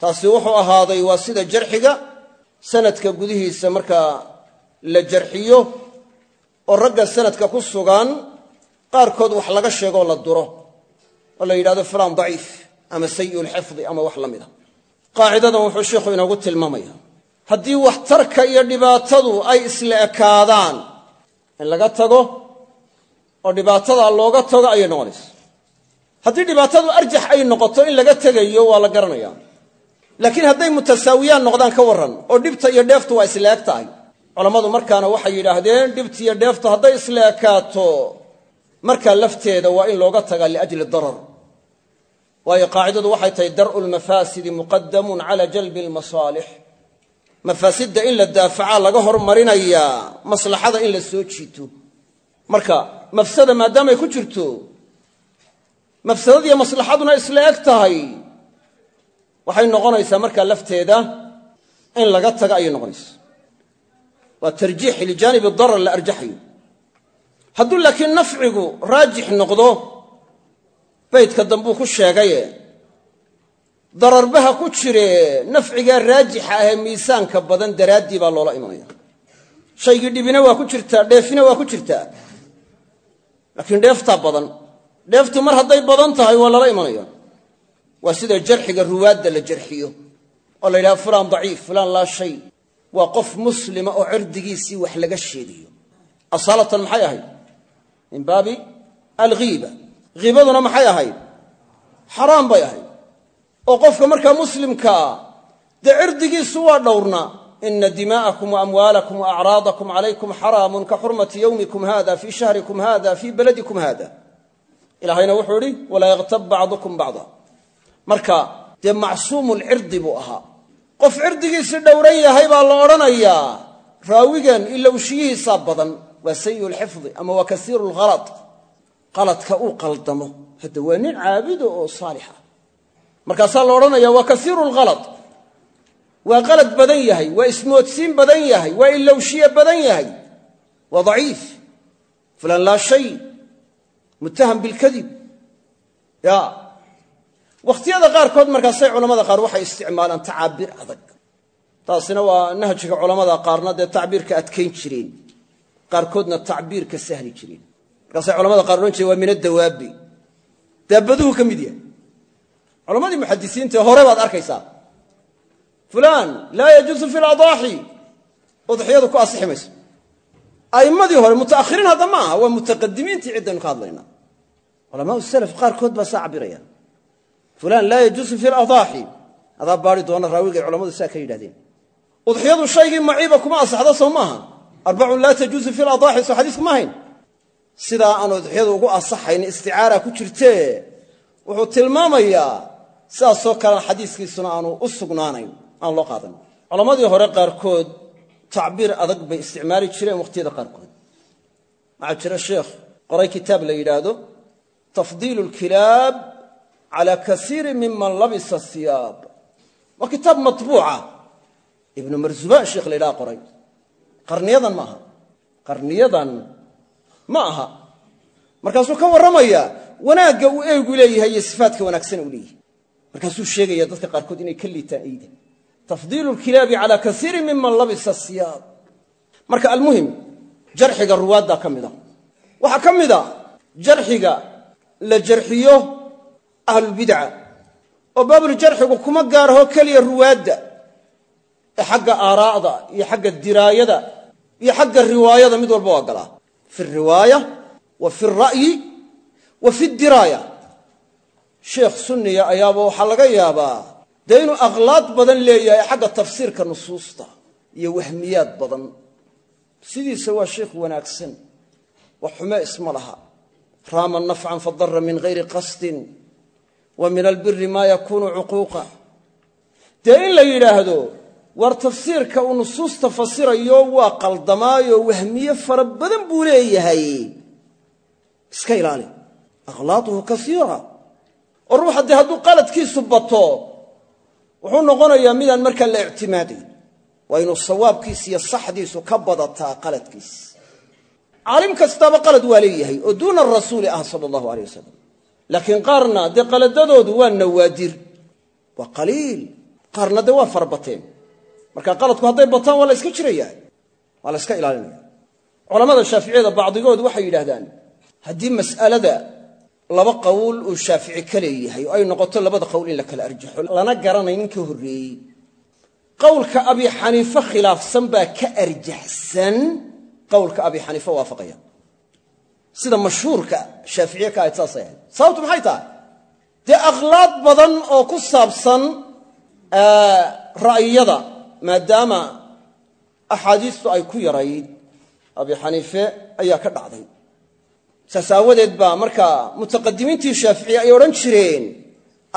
Taasi wuxuu ahaaday waa sida jarxiga sanadka gudihiisa markaa la jarxiyo oo ragga sanadka ku sugan qaarkood wax laga sheegoo la duro. Oo la yidhahdo fulaan daciif ama sayi'u lxifdi ama wax la mida qaacidadan wuxuu sheikhu inoogu tilmaamaya. Haddii waxtarka iyo dhibaatadu ay isla ekaadaan in laga tago oo dhibaatada looga tago ayay noqonaysa. Haddii dhibaatadu arjax ay noqoto in laga tegayo waa la garanaya laakiin hadday mutasaawiyaan noqdaan ka warran oo dhibta iyo dheeftu waa isla eg tahay culammadu markaana waxay yidhaahdeen dhibta iyo dheeftu hadday isla ekaato markaa lafteeda waa in looga tagaa liajli darar. Waayo qaacidadu waxay tahay dar'u lmafaasidi muqadamun cala jalbi almasaalix. Mafaasidda in la daafacaa laga hormarinayaa maslaxada in la soo jiito marka mafsada maadaamay ku jirto mafsadadiiyo maslaxaduna isla eg tahay waxay noqonaysaa markaa lafteeda in laga taga ayay noqonaysa waa tarjiix lijaanibi darar la arjaxayo. Hadduu laakiin nafcigu raajix noqdo baydka dambuu ku sheegaye dararbaha ku jire nafcigaa raajixa ahee miisaanka badan daraaddii baa loola imanaya shaygii dhibina waa ku jirtaa dheefina waa ku jirtaa. Laakiin dheeftaa badan dheeftu mar hadday badan tahay waa lala imanaya waa sida jarxiga ruwaadda waa qof muslima oo cirdigiisii wax laga sheegayo. Asaalatan maxay ahayd? Min baabi alghiiba. Hiibaduna maxay ahayd? Xaraam bay ahayd. Oo qofka markaa muslimkaa dee cirdigiisu waa dhowrnaa ina dimaa'akum waamwaalakum waacraadakum calaykum xaraamun ka xurmati yowmikum hada fii shahrikum hada fii baladikum hada ilaahayna wuxuu idhi walaa yaktab bacdukum bacda. Marka dee macsuumulcirdi buu ahaa qof cirdigiisi dhowran yahay baa la odhanayaa raawigan ilowshiyihiisaa badan waa sayiu lxifdi ama waa kasiiru lhalad qaladka uu qaldamo hadda waa nin caabido oo saalixa. Markaasaa la odhanaya waa kasiiru lhalad waa qalad badan yahay waa ismoodsiin badan yahay waa ilowshiye badan yahay waa daciif. Fulan laa shay muttaham bilkadib ya wakhtiyada qaarkood markaasay culamada qaar waxay isticmaalaan tacaabiir adag. Taasina waa nahjiga culamada qaarna dee tacbiirka adkayn jireen. Qaarkoodna tacbiirka sahli jireen. Markaasay culamada qaar odhan jireen waa min adawaabi daabaduhu ka mid yahay. Culammadii muxadisiintae hore baad arkaysaa. Fulaan laa yajuusu fi ladaaxi udxiyadu ku asixi mayso. A'immadii hore muta'akhiriin hadda ma waa mutaqadimiintii ciddaynu ka hadlaynaa culamaa salaf qaarkood baa saa cabiraya fulaan laa yajuusu fi ladaaxi adaa baari doona raawigay culamadu saa ka yidhahdeen. Udxiyadu shaygii maciiba kuma asaxdo maaha. Arbacun laa tajuusu fi ladaaxi soo xadiisku ma hayn sidaa aan udxiyadu ugu asaxayn isticaara ku jirtee wuxuu tilmaamayaa sidaasoo kalena xadiiskiisuna aanu u sugnaanayn aan loo qaadan culammadii hore qaarkood tacbiir adag bay isticmaali jireen wakhtiyada qaarkood. Waxaa jira sheekh qoray kitaab la yidhaahdo tafdiilu lkilaab cala kasiiri miman labisa siyaab waa kitaab matbuuca ibnu marzubaan sheekh la ydhaha qoray qarniyadan maaha qarniyadan ma aha markaasuu ka warramayaa wanaagga uu eegu leeyahay iyo sifaadka wanaagsan uu leeyahay markaasuu sheegaya dadka qaarkood inay ka liitaan eyda tafdiilu lkilaabi calaa kaiirin miman labisa siyaab marka almuhim jarxiga ruwaaddaa ka mid waxaa ka mid a la jarxiyo ahlulbidca oo baabuljarxigu kuma gaaraho keliya ruwaadda ee xagga aaraa'da iyo xagga diraayada iyo xagga riwaayada mid walba waa galaa fi riwaaya wa fi ra'yi wa fi diraaya. Sheekh sunniya ayaaba waxaa laga yaabaa dee inuu akhlaaq badan leeyahay xagga tafsiirka nusuusta iyo wahmiyaad badan. Sidiisa waa sheekh wanaagsan wax xume isma laha. Raama nafcan fadara min hayri qasdin wa min albiri maa yakuunu cuquuqa. Dee in la yidhaahdo war tafsiirka uu nusuusta fasirayo waa qaldamaayo wahmiye fara badan buu leeyahay. Iska ilaali. Akhlaaquhu kaiira oo ruuxa dee hadduu qaladkiisu bato wuxuu noqonayaa midaan markaa la ictimaadayn waa inuu sawaabkiis iyo saxdiisu ka badataa qaladkiis. Caalim kastaaba qalad waa oo duuna rasuuli ah sala allahu wasalam laakiin qaarna dee qaladadoodu waa nawaadir waa qaliil. Qaarna dee waa farabateen marka qaladku hadday bataan waa la yska jiraya waa la yska ilaalinaya culamada shaaficiyada bacdigood waxay yidhahdaan haddii mas'alada laba qowl uu shaafici ka leeyahay oo ay noqoto labada qowl in la kala arjaxo lana garanay ninka horreeyey. Qowlka abi xaniife khilaafsan baa ka arjaxsan. Qowlka abi sida mashhuurka shaaficiye ka ahayd ahayd. Sababtu maxay tahay? Dee akhlaaq badan oo ku saabsan ra'yiyada maadaama axaadiistu ay ku yarayd abi xaniife ayaa ka dhacday. Saas baa markaa mutaqadimiintii shaaficiye ay odhan jireen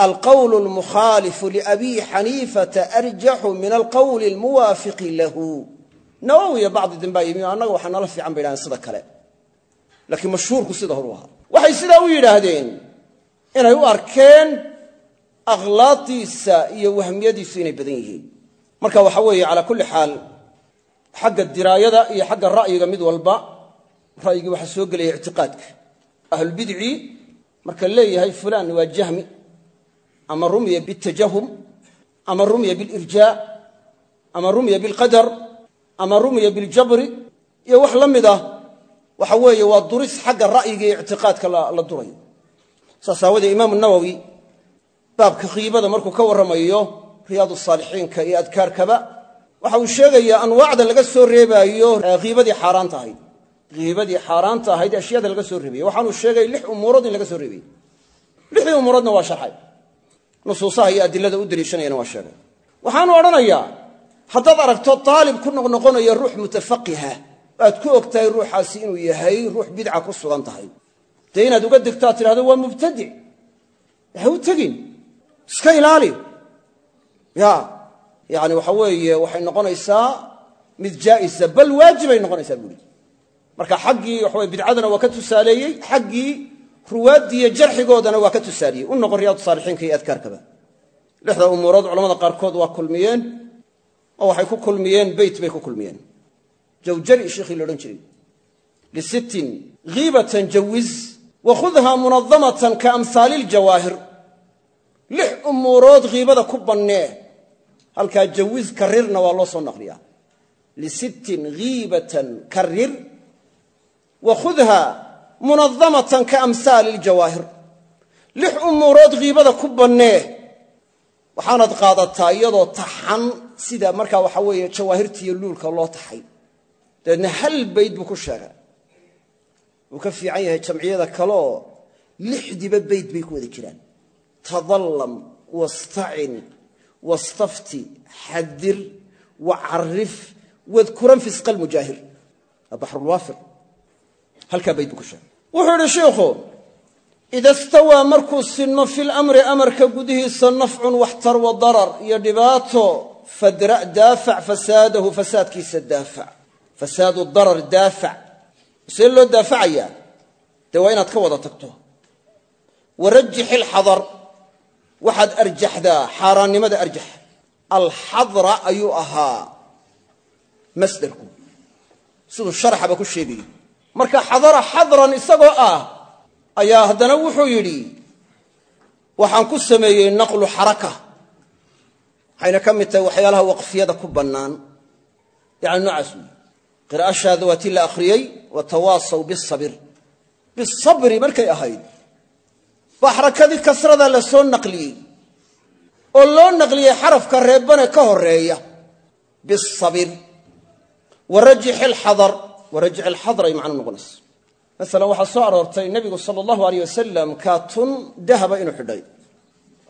alqowl almukhaalifu liabi xaniifata arjaxu min alqowli almuwaafiqi lahu. Nawowiya bacdi dambaa yimi annaga waxaa nala fiican bay yidhahdeen sida kale laakiin mashhuurku sida horu ahaa. Waxay sidaa u yidhaahdeen inay u arkeen akhlaaqdiisa iyo wahmiyadiisu inay badan yihiin. Marka waxa weeye calaa kulli xaal xagga diraayada iyo xagga ra'yiga mid walba ra'yigii waxaa soo gelaya ictiqaadka. Ahlulbidci marka leeyahay fulaan waa jahmi ama rumya bitajahum ama rumya bilirjaa ama rumya bilqadar ama rumya biljabri iyo wax la mid ah waxa weeye waa duris xagga ra'yiga iyo ictiqaadka la durayo saas imaamu nawowi baabka khiibada markuu ka warramayo riyaad saalixiinka iyo adkaarkaba waxa uu sheegayaa anwaacda laga soo reebaayo hiibadii xaaraanta ahayd hiibadii xaaraanta ahayd ashyaada laga soo reebaya waxaanuu sheegay lix umuurood in laga soo reebaya lixdii umuuroodna waa sharxay. Nusuusaha iyo adilada u daliishanayana waa sheegay. Waxaanu odhanayaa haddaad aragto daalib ku noqnoqonayo ruux mutafaqiha aad ku og tahay ruuxaasi inuu yahay ruux bidca ku sugan tahay. Dee inaad uga degtaa tidhahdo waa mubtadic ha u tegin iska ilaali. Ya yani waxa weeye waxay noqonaysaa mid jaa'isa bal waajibay noqonaysaa buuri marka xaggii waxaweye bidcadana waa ka tusaaleeyey xaggii ruwaaddii iyo jarxigoodana waa ka tusaaliyey u noqon riyaadu saalixiinka iyo adkaarkaba. Lixda umuurood culamada qaarkood waa kulmiyeen oo waxay ku kulmiyeen beyt bay ku kulmiyeen jawjari sheikhii laodhan jiray. Lisittin hiibatan jawiz wa khudha munadamatan ka amhaali iljawaahir lix umuurood hiibada ku bannee halkaa jawiz karirna waa loo soo naqliyaa. Lisittin hiibatan karir wa khudha munadamatan ka amhaali iljawaahir lix umuurood hiibada ku bannee waxaanad qaadataa iyadoo taxan sida markaa waxa weeye jawaahirtiiyo luulka loo taxay dabeedna hal bayd buu ku sheegay. Wuu ka fiican yahay jamciyada kaleoo lixdiiba bayd bay ku wada jiraan. Tadallam wastacin wastafti xadir wacarif wadkuran fisqa lmujaahir waa baxrulwaafir halkaa bayd buu ku sheegay. Wuxuu idhi shiikhu ida stawaa markuu sinmo fil amri amarka gudihiisa nafcun waxtar wa darar iyo dhibaato fadra' daafac fasaadahu fasaadkiisa daafac fasaadu darar daafac. See loo daafacayaa? Dee waa inaad ka wada tagto. Warajix ilxadar waxaad arjaxdaa xaaraannimada arjax. Alxadra ayuu ahaa masdarku. Siduu sharaxaba ku sheegayey marka xadara xadran isagoo ah ayaa haddana wuxuu yidhi waxaan ku sameeyey naqlu xaraka. Waxayna ka mid tahay waxyaalaha waqfiyada ku bannaan. Yacni noocaas weyi qira'a shaada waa tii la akhriyey watawaasaw bisabir bisabri markay ahayd baa xarakadii kasrada la naqliyey. Oo loo naqliyey xarafka reebane ka horreeya bisabir warajix ilxadar warajix ilxadar ay macno noqonaysa masalan waxaa soo aroortay nebigu sala allahu aleyh wasalam kaatun dahaba inuu xidhay.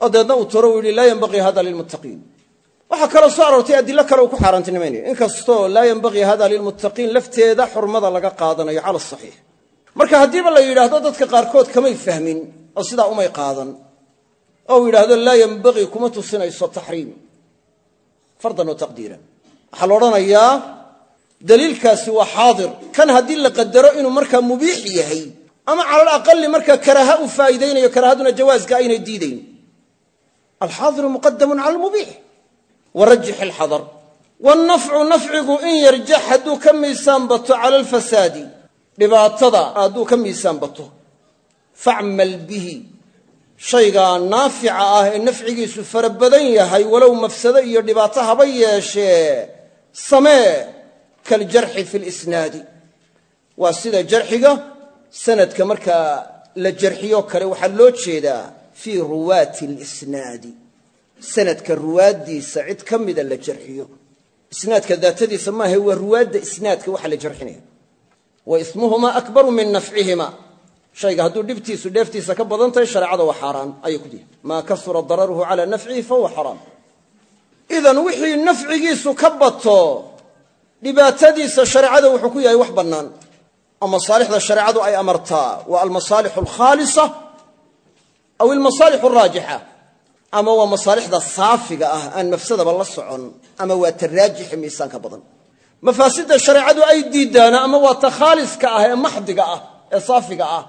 Oo dabeedna uu toro uu yihi laa yenbaqii hada lilmuttaqiin waxaa kaloo soo aroortay adilo kale uu ku xaaraantinimaynayo inkastoo laa yenbaqii hada lilmuttaqiin lafteeda xurmada laga qaadanayo cala asaxiix marka haddiiba la yidhaahdo dadka qaarkood kamay fahmin oo sidaa umay qaadan. Oo uu yidhaahdo laa yenbaqii kuma tusinayso taxriim. Fardan wa taqdiiran. Waxaa la daliilkaasi waa xaadir. Kan haddii la qadaro inuu markaa mubiix yahay ama cala alaqali markaa karaaha u faa'iidaynayo karaahaduna jawaaska aynay diidayn. Alxaadiru muqadamun cala almubiix warajix ilxadar wannafcu nafcigu in yarjax hadduu ka miisaan bato cala alfasaadi dhibaatada hadduu ka miisaan bato facmal bihi shaygaa naafica ah ee nafcigiisu fara badan yahay walow mafsado iyo dhibaato haba yeeshee samee kaljarxi fi lisnaadi waa sida jarxiga sanadka markaa la jarxiyo kale waxaa loo jeedaa fii ruwaati lisnaadi sanadka ruwaaddiisa cid ka mida la jarxiyo. Isnaadka daatadiisa maaha waa ruwaadda isnaadka waxa la jarxinaya. Wa ismuhumaa akbaru min nafcihima. Shayga hadduu dhibtiisu dheeftiisa ka badan tahay shareecada waa xaaraan ayay ku dihi maa kasura dararuhu calaa nafcihi fahuwa xaraam. Idan wixii nafcigiisu ka bato dhibaatadiisa shareecada wuxuu ku yahay wax bannaan. Oo masaalixda shareecadu ay amartaa waa almasaalixu alkhaalisa aw almasaalixu alraajixa ama waa masaalixda saafiga ah aan mafsadaba la socon ama waa ta miisaanka badan. Mafaasidda shareecadu ay diidaana ama waa ta khaaliska ah ee maxdiga ah ee saafiga ah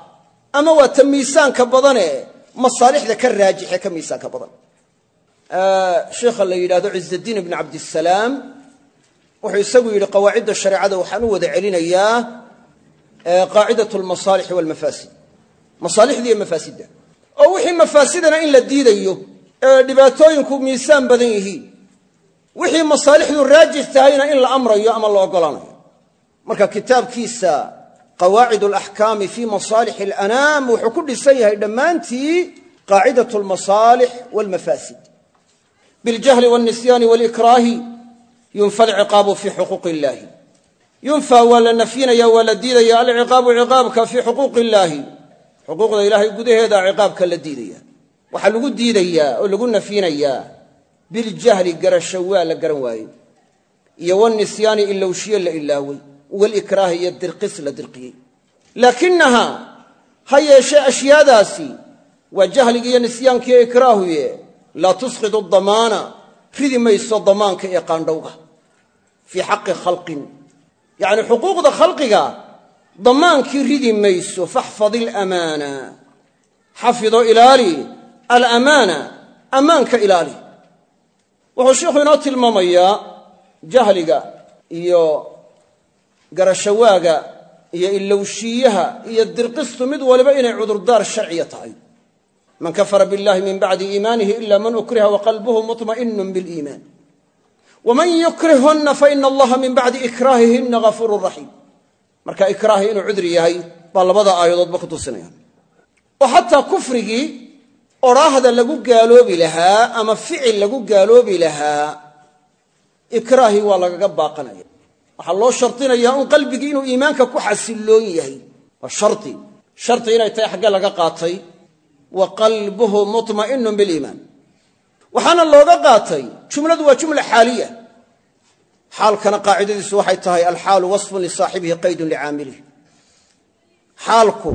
ama waa ta miisaanka badane masaalixda ka raajixe ka miisaanka badan. Sheikha la yidhahdo cizddiin ibn cabdisalaam wuxuu isagu yidhi qawaacidda shareecada waxaan u wada celinayaa qaacidat lmasaalixi walmafaasid masaalixda mafaasidda. Oo wixii mafaasidana in la diidayo ee dhibaatooyinku miisaan badan yihiin. Wixii masaalixdu raajix tahayna in la amrayo ama la ogolaanayo marka kitaabkiisa qawaacid alaxkaami fi masaalix alanaam wuxuu ku dhisan yahay dhammaantii qaacidat almasaalix walmafaasid biljahli walnisyaani walikraahi yunfa alciqaabu fi xuquuqi illaahi yunfa waa la nafyinaya waa la diidaya alciqaabu ciqaabka fii xuquuqi illaahi xuquuqda ilaahay gudaheeda ciqaabka la diidaya waxaa lagu diidayaa oo lagu nafyinayaa biljahli garasho waa la garan waayey iyo wanisyaani ilowshiye la ilaawey walikraahi iyo dirqis la dirqiyey. Laakinaha ha yeeshee ashyaadaasi waa jahliga iyo nisyaankiiyo ikraahuye laa tusqidu damaana. Ridi mayso damaanka iyo qaandhowga. Fii xaqi khalqin. Yacni xuquuqda khalqiga damaankii ridi mayso faxfad ilamaana xafido ilaali alamaana ammaanka ilaali. Wuxuu sheikhu inoo tilmaamayaa jahliga iyo garashawaaga iyo ilowshiiyaha iyo dirqistu mid waliba inay cudurdaar sharciya tahay. Man kafara biاllahi min bacdi iimaanihi ila man ukriha waqalbuhu muطma'inu biliimaan waman yukrihhunna faina allaha min bacdi ikraahihina gafuuru raxiim marka ikraahi inuu cudri yahay baa labada aayadoodba ku kufrigii odhaahda lagu gaaloobi lahaa ama ficil lagu gaaloobi lahaa ikraahi waa lagaga baaqanaya. Waxaa loo shardinayaa un qalbigii inuu iimaanka ku xasilloon yahay. Waa shardi shardi inay tahay xaggee laga qaatay. Wa qalbuhu muطma'inun biliimaan waxaana looga qaatay jumladu waa jumla xaaliya. Xaalkana qaacidadiisu waxay tahay alxaalu wasfun lisaaxibihi qaydun licaamilih xaalku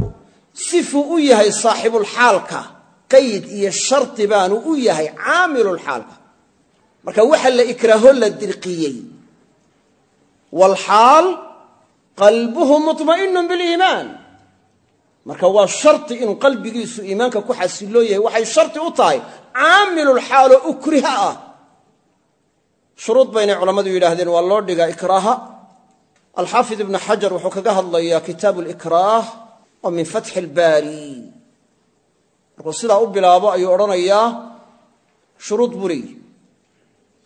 sifuu u yahay saaxibulxaalka qayd iyo shardi baanu u yahay caamilulxaalka marka waxa la ikraaho la dirqiyey. Waalxaal qalbuhu muطma'inun biliimaan marka waa shardi inuu qalbigiisu iimaanka ku xasiloo yahay waxay shardi u tahay caamilulxaaloo ukriha ah. Shuruud baynay culammadu yidhaahdeen waa loo dhigaa ikraaha. Alxaafid ibnu xajar wuxuu kaga hadlayaa kitaabu likraah oo min fatxi ilbaari markuu sidaa u bilaabo ayuu odhanayaa shuruud buu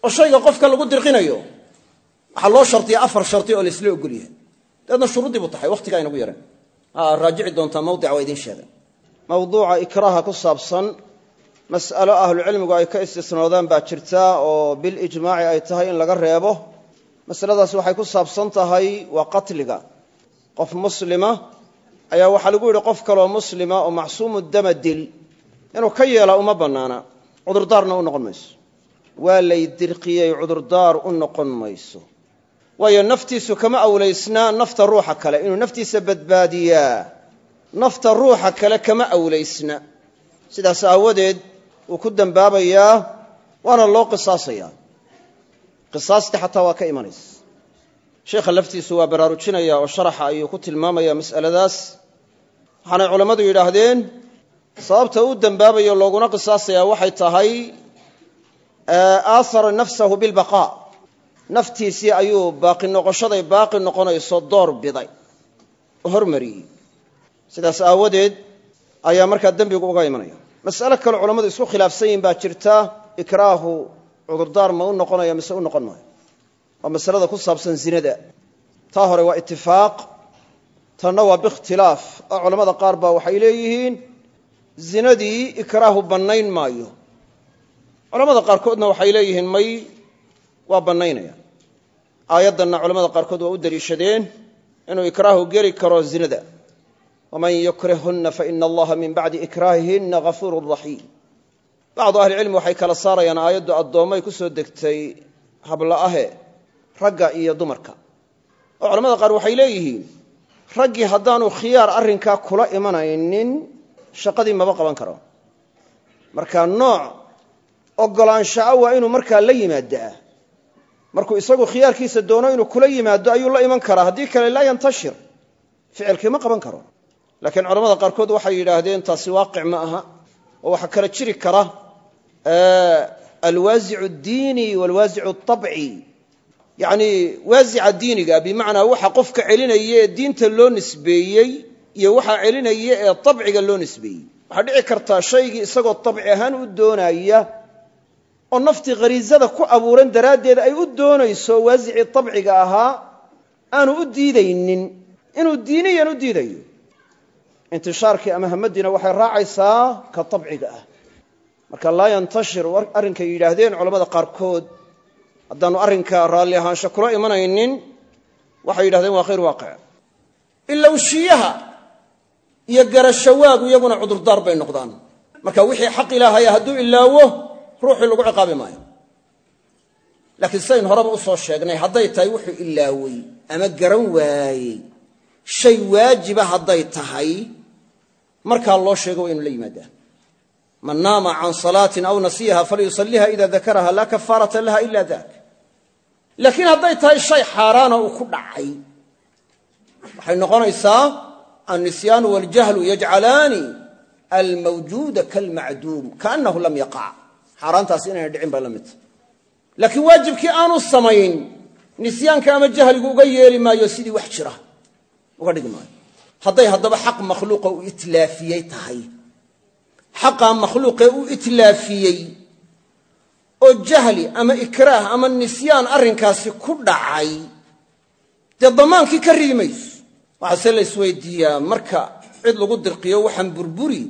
oo shayga qofka lagu dirqinayo waxaa loo shardiya afar shardi oo laisla ogol yahay. Shuruuddii buu tahay waqtigaa inagu yareen raajici doontaa mawdica waa idiin sheegay. Mawduuca ikraaha ku saabsan mas'alo ahlucilmigu ay ka istisnoodaan baa jirta oo bilijmaaci ay tahay in laga reebo. Masaladaas waxay ku saabsan tahay waa qatliga. Qof muslima ayaa waxaa lagu yidhi qof kaloo muslima oo macsuumu dama dil inuu ka yeelaa uma bannaana. Cudurdaarna u noqon mayso. Waa lay dirqiyey cudurdaar u noqon mayso. Waayo naftiisu kama awlaysnaa nafta ruuxa kale. Inuu naftiisa badbaadiyaa nafta ruuxa kale kama awlaysna. Sidaas aawadeed wuu ku dembaabayaa waana loo qisaasayaa. Qisaastii xataa waa ka imanaysa. Sheikha laftiisu waa baraarujinaya oo sharaxa ayuu ku tilmaamaya mas'aladaas. Waxaanay culammadu yidhaahdeen sababta u dembaabayo looguna qisaasayaa waxay tahay aahara nafsahu bilbaqaa naftiisii ayuu baaqi noqoshaday baaqi noqonayso door biday oo hormariyey. Sidaas aawadeed ayaa markaa dembigu uga imanaya. Mas'alo kale culammadu isku khilaafsan yihiin baa jirta ikraahu cudurdaar ma u noqonaya mise u noqon maayo? Waa masalada ku saabsan zinada. Taa hore waa itifaaq tanna waa biikhtilaaf oo culamada qaar baa waxay leeyihiin zinadii ikraahu bannayn maayo. Culamada qaarkoodna waxay leeyihiin may waa bannaynaya. Aayaddanna culamada qaarkood waa u daliishadeen inuu ikraahu geli karo zinada. Waman yukrihunna faina allaha min bacdi ikraahihinna gafuurun raxiim bacdu ahlicilmi waxay kala saarayaan aayaddu addoommay ku soo degtay habla'ahe ragga iyo dumarka. Oo culamada qaar waxay leeyihiin raggii haddaanu khiyaar arrinkaa kula imanaynin shaqadii maba qaban karo. Marka nooc oggolaansha'a waa inuu markaa la yimaadaa markuu isagu khiyaarkiisa doono inuu kula yimaado ayuu la iman karaa. Haddii kale laa yantashir. Ficilkii ma qaban karo. Laakiin culamada qaarkood waxay yidhaahdeen taasi waaqic ma aha. Oo waxaa kala jiri kara alwaasicu addiini waalwaasicu atabci yacni waasica diiniga bimacnaa waxa qofka celinaya ee diinta loo nisbeeyey iyo waxaa celinaya ee tabciga loo nisbeeyey. Waxaa dhici kartaa shaygii isagoo tabci ahaan u doonaya oo naftii khariisada ku abuuran daraaddeed ay u doonayso waasicii tabciga ahaa aanu u diidaynin. Inuu diiniyan u diidayo. Intishaarkii ama hamadiina waxay raacaysaa ka tabciga ah. Marka laa yantashir arrinkay yidhaahdeen culamada qaarkood haddaanu arrinka raalli ahaansho kula imanaynin waxay yidhahdeen waa khayr waaqic ilowshiyaha iyo garashawaagu iyaguna cudurdaar bay noqdaan. Marka wixii xaq ilaahaya hadduu ilaawo ruuxii lagu ciqaabi maayo. Laakiin sidayn horeba u sheegnay hadday tahay wuxuu ilaawey ama garan waayey. Shay waajiba hadday tahay markaa loo sheego waa inu la yimaadaa. Man naama can salaatin aw nasiyaha falyusaliha ida dakaraha laa kafaarata laha ila dak laakiin hadday tahay shay xaaraana uu ku dhacay. Waxay noqonaysaa annisyaanu waljahlu yajcalaani almawjuuda kalmacduum kaanahu lam yaqac xaaraantaas inayna dhicin bay la midta laakiin waajibkii aanu samayn nisyaanka ama jahligu uga yeeli maayo sidii wax jira uga dhigi maayo hadday haddaba xaq makhluuqa uu itlaafiyey tahay xaqaa makhluuqee uu itlaafiyey oo jahli ama ikraah waxaase la isweydiiyaa marka cid lagu dirqiyo waxaan burburi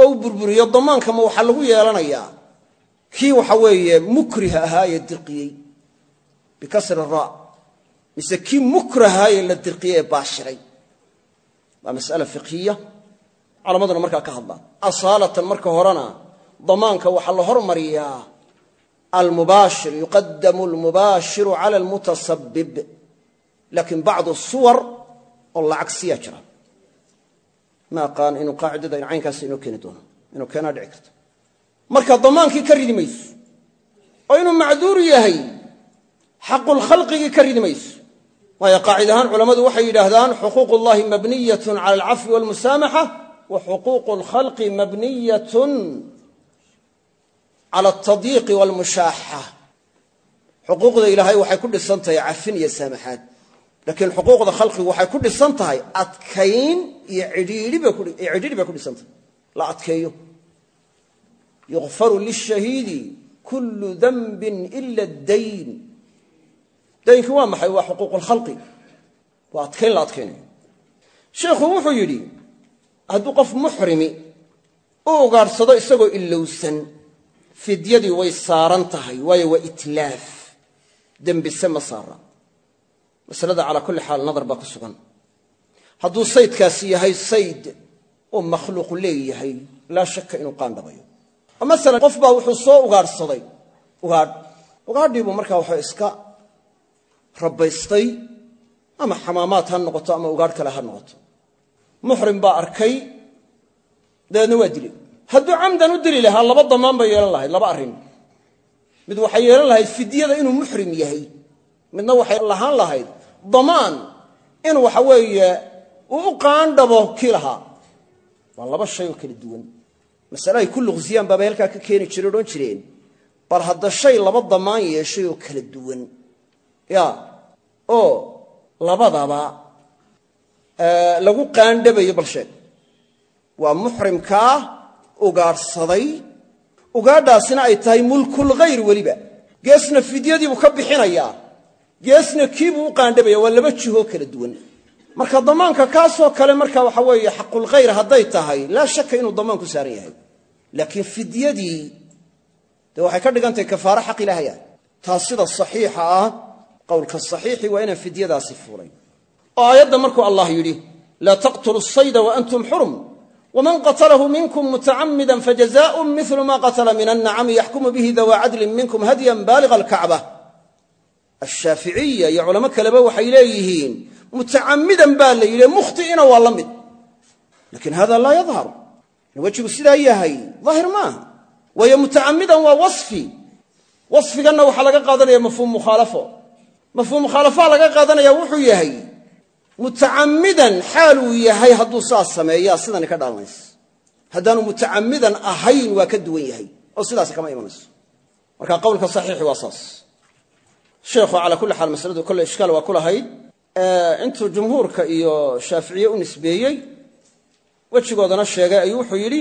oo u burburiyo damaankama waxaa lagu yeelanayaa. Kii waxa weeye mukriha ahaayee dirqiyey bikasri ra. Mise kii mukrahaayee la dirqiyey ee baashiray. Waa mas'ala fiqhiya. Culamaduna markaa ka hadlaan. Asaalatan marka horena damaanka waxaa la hormariyaa. Almubaashir yuqadamu almubaashiru cala almutasabib laakiin bacdu suwar oo lacagsiyaa jira. Ma aqaan inuu qaacidada caynkaas inoo keeni doono inuu keenaa dhici karto. Marka damaankii ka ridi mayso oo inuu macduur yahay xaqulkhalqigii ka ridi mayso waayo qaacid ahaan culammadu waxay yidhaahdaan xuquuq ullahi mabniyatun cala alcafwi walmusaamaxa wa xuquuqu lkhalqi mabniyatun cala altadyiiqi walmushaaxa xuquuqda ilaahay waxay ku dhisan tahay cafin iyo saamaxaad laakiin xuquuqda khalqigu waxay ku dhisan tahay adkayn iyo cidhiidhi bay ku dhisan tahay. La adkeeyo. Yukfaru lishahiidi kullu danbin ila addayn. Daynki waa maxay? Waa xuquuq lkhalqi waa adkayn la adkaynayo sheikhu wuxuu yidhi hadduu qof muxrimi u ugaadhsado isagoo ilowsan fidyadii way saaran tahay waayo waa itlaaf. Dembise ma saara masalada calaa kulli xaal nadar baa ku sugan. Hadduu saydkaasi yahay sayd oo makhluuq leeyahay laa shaka inuu qaandhabayo masalan qof baa wuxuu soo ugaadhsaday ugaadh. Ugaadhiibuu markaa waxa iska rabbaystay ama xamaamaad ha noqoto ama ugaadh kale ha noqoto. Muxrim baa arkay dabeedna waa dilay. Hadduu camdan u dili lahaa laba damaan bay yeelan lahayd laba arrin. Mid waxay yeelan lahayd fidyada inuu muxrim yahay midna waxay lahaan lahayd damaan in waxa weeye uu u qaandhabo kii lahaa waa laba shay oo kala duwan. Masale ay ku luqsiyaan baabay halkaa ka keeni jire odhan jireen. Bal hadda shay laba damaan yeeshay oo kala duwan. Ya oo labadaba lagu qaandhabayo bal sheeg. Waa muxrimkaa ugaadhsaday. Ugaadhaasina ay tahay mulkulkhayr weliba. Geesna fidyadiibuu ka bixinayaa geesna kiibuu u qaandhabaya waa laba jihoo kala duwan. Marka damaanka kaasoo kale marka waxa weeye xaqulkhayr hadday tahay laa shaka inuu damaan ku saaran yahay. Laakiin fidyadii dee waxay ka dhigantahay kafaaro xaq ilaahaya taas sida saxiixa ah qowlka saxiixi waa inaan fidyadaasi fuulayn oo aayadda markuu allah yidhi laa taqtulu sayda waantum xurum wman qatlahu minkum mutacamida fajazaء mil ma qatla min annacami yaxkumu bihi dawa cadlin minkum hadyan baaliga alkacba ashaaficiya iyo culamo kaleba waxay leeyihiin mutacamidan baa la yidhi mukhti'ina waa la mid. Lakin hada laa yadhar in wejigu sidaa yahay daahir maaha waayo mutacamidan waa waصfi waصfiganna waxaa laga qaadanaya mafhuum mukhaalafo mafhuum mukhaalafaa laga qaadanaya wuxuu yahay mutacamidan xaaluu yahay hadduu saas sameeyaa sidani ka dhalanaysa. Haddaanu mutacamidan ahayn waa ka duwan yahay. Oo sidaas kama imanayso. Marka qowlka sheekhu calaa kulli xaal masaladu kolle ishkaal waa ku intuu jumhuurka iyo shaaficiye u nisbeeyey wejigoodana sheegay ayuu wuxuu yidhi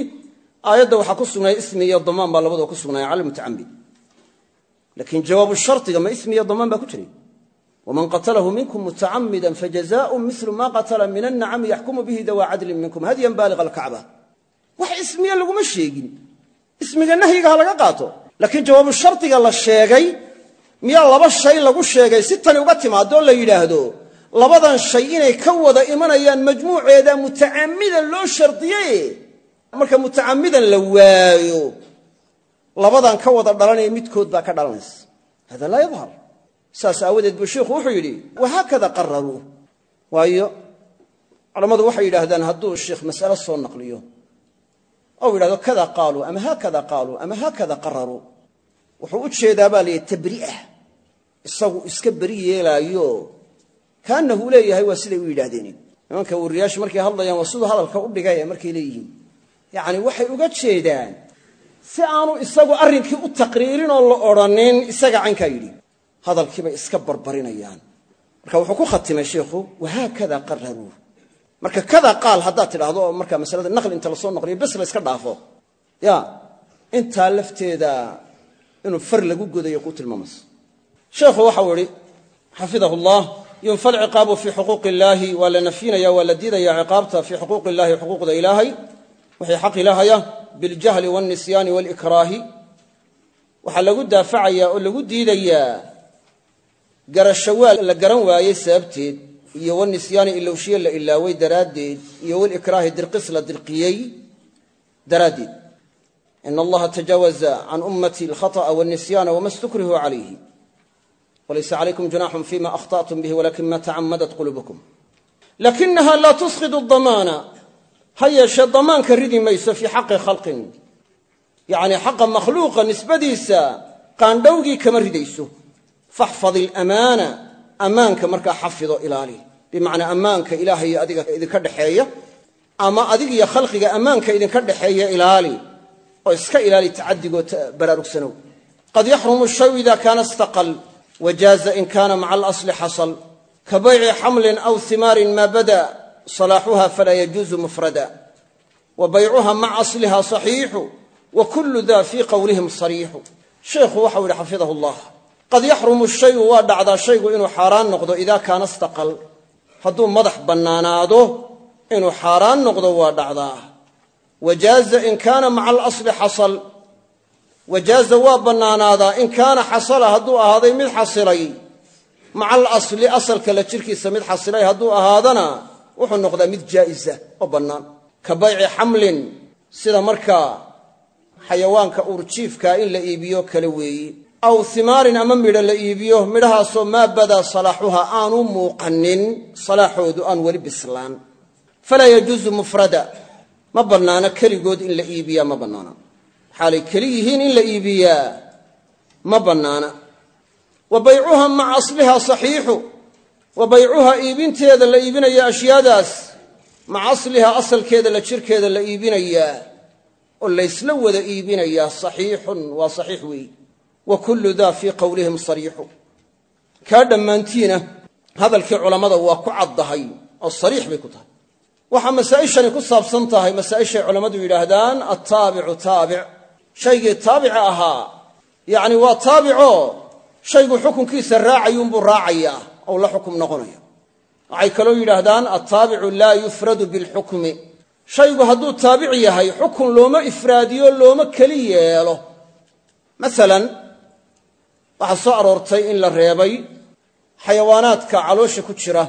aayadda waxaa ku sugnaya ismi iyo damaan baa labadoo ku sugnaya cala mutacamid laakiin jawaabu shardiga ma ismi iyo damaan baa ku jiray. Wman qatlahu minkum mutacamida fajazaء mil ma qatla min annacami yaxkumu bihi dawa cadlin minkum hadyan baaliga alkacba. Wax ismiya laguma sheegin. Ismiga nahyiga ha laga qaato. Laakiin jawaabu shardiga la sheegay miyaa laba shay lagu sheegay si tani uga timaado la yidhaahdo. Labadan shay inay ka wada imanayaan majmuuceeda mutacamidan loo shardiye marka mutacamidan la waayo labadan ka wada dhalanaya midkood baa ka dhalanaysa. Hada laa yadhar. Saas aawadeed buu sheikhu wuxuu yidhi wahaakada qararuu. Waayo culammadu waxay yidhaahdaan hadduu sheikh mas'ale soo naqliyo ou yidhahdo kada qaaluu ama haakada qaaluu ama haakada qararuu. Wuxuu u jeedaa baa layihi tabri'ah isagu iska beri yeelaayo kaanahu leeyahay waa siday u yidhaahdeen. Nimanka wariyaashu markay hadlayaan waa siduu hadalka u dhigay markay leeyihiin. Yacni waxay uga jeedaan si aanu isagu arrinkii u taqriirin oo la odrhanin isaga caynkaa yidhi. Hadalkiibay iska barbarinayaan. Marka wuxuu ku khatimay sheikhu wahaakada qararuu marka kada qaal haddaad tidhaahdo oo marka masalada naqli inta la soo naqliyo bes la dhaafo. Ya intaa lafteeda inuu far lagu godayo ku tilmaamayso sheekhu waxau ihi xafidahu llah yunfa alciqaabu fii xuquuqi illaahi waa la nafyinaya waa la diidaya ciqaabta fii xuquuqi illahi xuquuqda ilaahay wixii xaq ilaahaya biljahli walnisyaani walikraahi waxaa lagu daafacaya oo lagu diidayaa garashawaal la garan waayey sababteed iyo wanisyaani ilowshiye la ilaaway daraaddeed iyo walikraahi dirqis la dirqiyey daraaddeed. In allaha tajaawaza can ummati alkhata'a walnisyaana wama stukrihuu calayhi walaysa calaykum junaxun fima akhطأtum bih walakin ma tacamadat qulubukum lakinaha laa tusqid damaana ha yeeshee damaanka ridi mayso fii xaqi khalqin yacni xaqa makhluuqa nisbadiisa qaandhowgii kama ridayso faxfad ilamaana ammaanka markaa xafido ilaali bimacnaa ammaanka ilaahay adiga idinka dhexeeya ama adig iyo khalqiga ammaanka idinka dhexeeya ilaali oo iska ilaali tacadigoo baraarugsanow qad yaxrumu shayu ida kaana istaqal wajaaza in kaana maca alasli xasal. Ka bayci xamlin aw himaarin maa bada salaaxuha falaa yajuuzu mufrada. Wa baycuha maca asliha saxiixu wa kullu da fii qowlihim sariixu. Sheikhu waxau yidhi xafidahu llah qad yaxrumu shayu waa dhacdaa shaygu inuu xaaraan noqdo idaa kaana staqal hadduu madax bannaanaado inuu xaaraan noqdo waa dhacdaa. Wajaaza in kaana maca alasli xasal wajaaza waa bannaanaadaa in kaana xasala hadduu ahaaday mid xasilay maca alasli asalka la jirkiisa mid xasilay hadduu ahaadana wuxuu noqdaa mid jaa'isa oo bannaan. Ka bayci xamlin sida markaa xayawaanka uurjiifkaa in la iibiyo kale weeye aw himaarin ama midho la iibiyo midhahaasoo maa badaa salaaxuha aanu muuqanin salaaxoodu aan weli bislaan. Falaa yajuusu mufrada ma bannaana keligood in la iibiyaa ma bannaana xaalay keli yihiin in la iibiyaa ma bannaana. Wa baycuha maca asliha saxiixu wa baycuha iibinteeda la iibinaya ashyaadaas maca asliha asalkeeda la jirkeeda la iibinayaa oo laysla wada iibinayaa saxiixun waa saxiix weeye wa kullu daa fii qowlihim sariixu. Kaa dhammaantiina hadalkii culammada waa ku caddahay oo sariix bay ku tahay. Waxaa masaa'ishani ku saabsan tahay masaa'ishay culammadu yidhaahdaan attaabicu taabic shaygii taabica ahaa yacni waa taabicoo shaygu xukunkiisa raacayuunbuu raacayaa ou la xukum noqonaya. Waxay kaloo yidhaahdaan attaabicu laa yufradu bilxukmi. Shaygu hadduu taabic yahay xukun looma ifraadiyo looma keli yeelo. Masalan waxaa soo aroortay in la reebay xayawaanaadka caloosha ku jira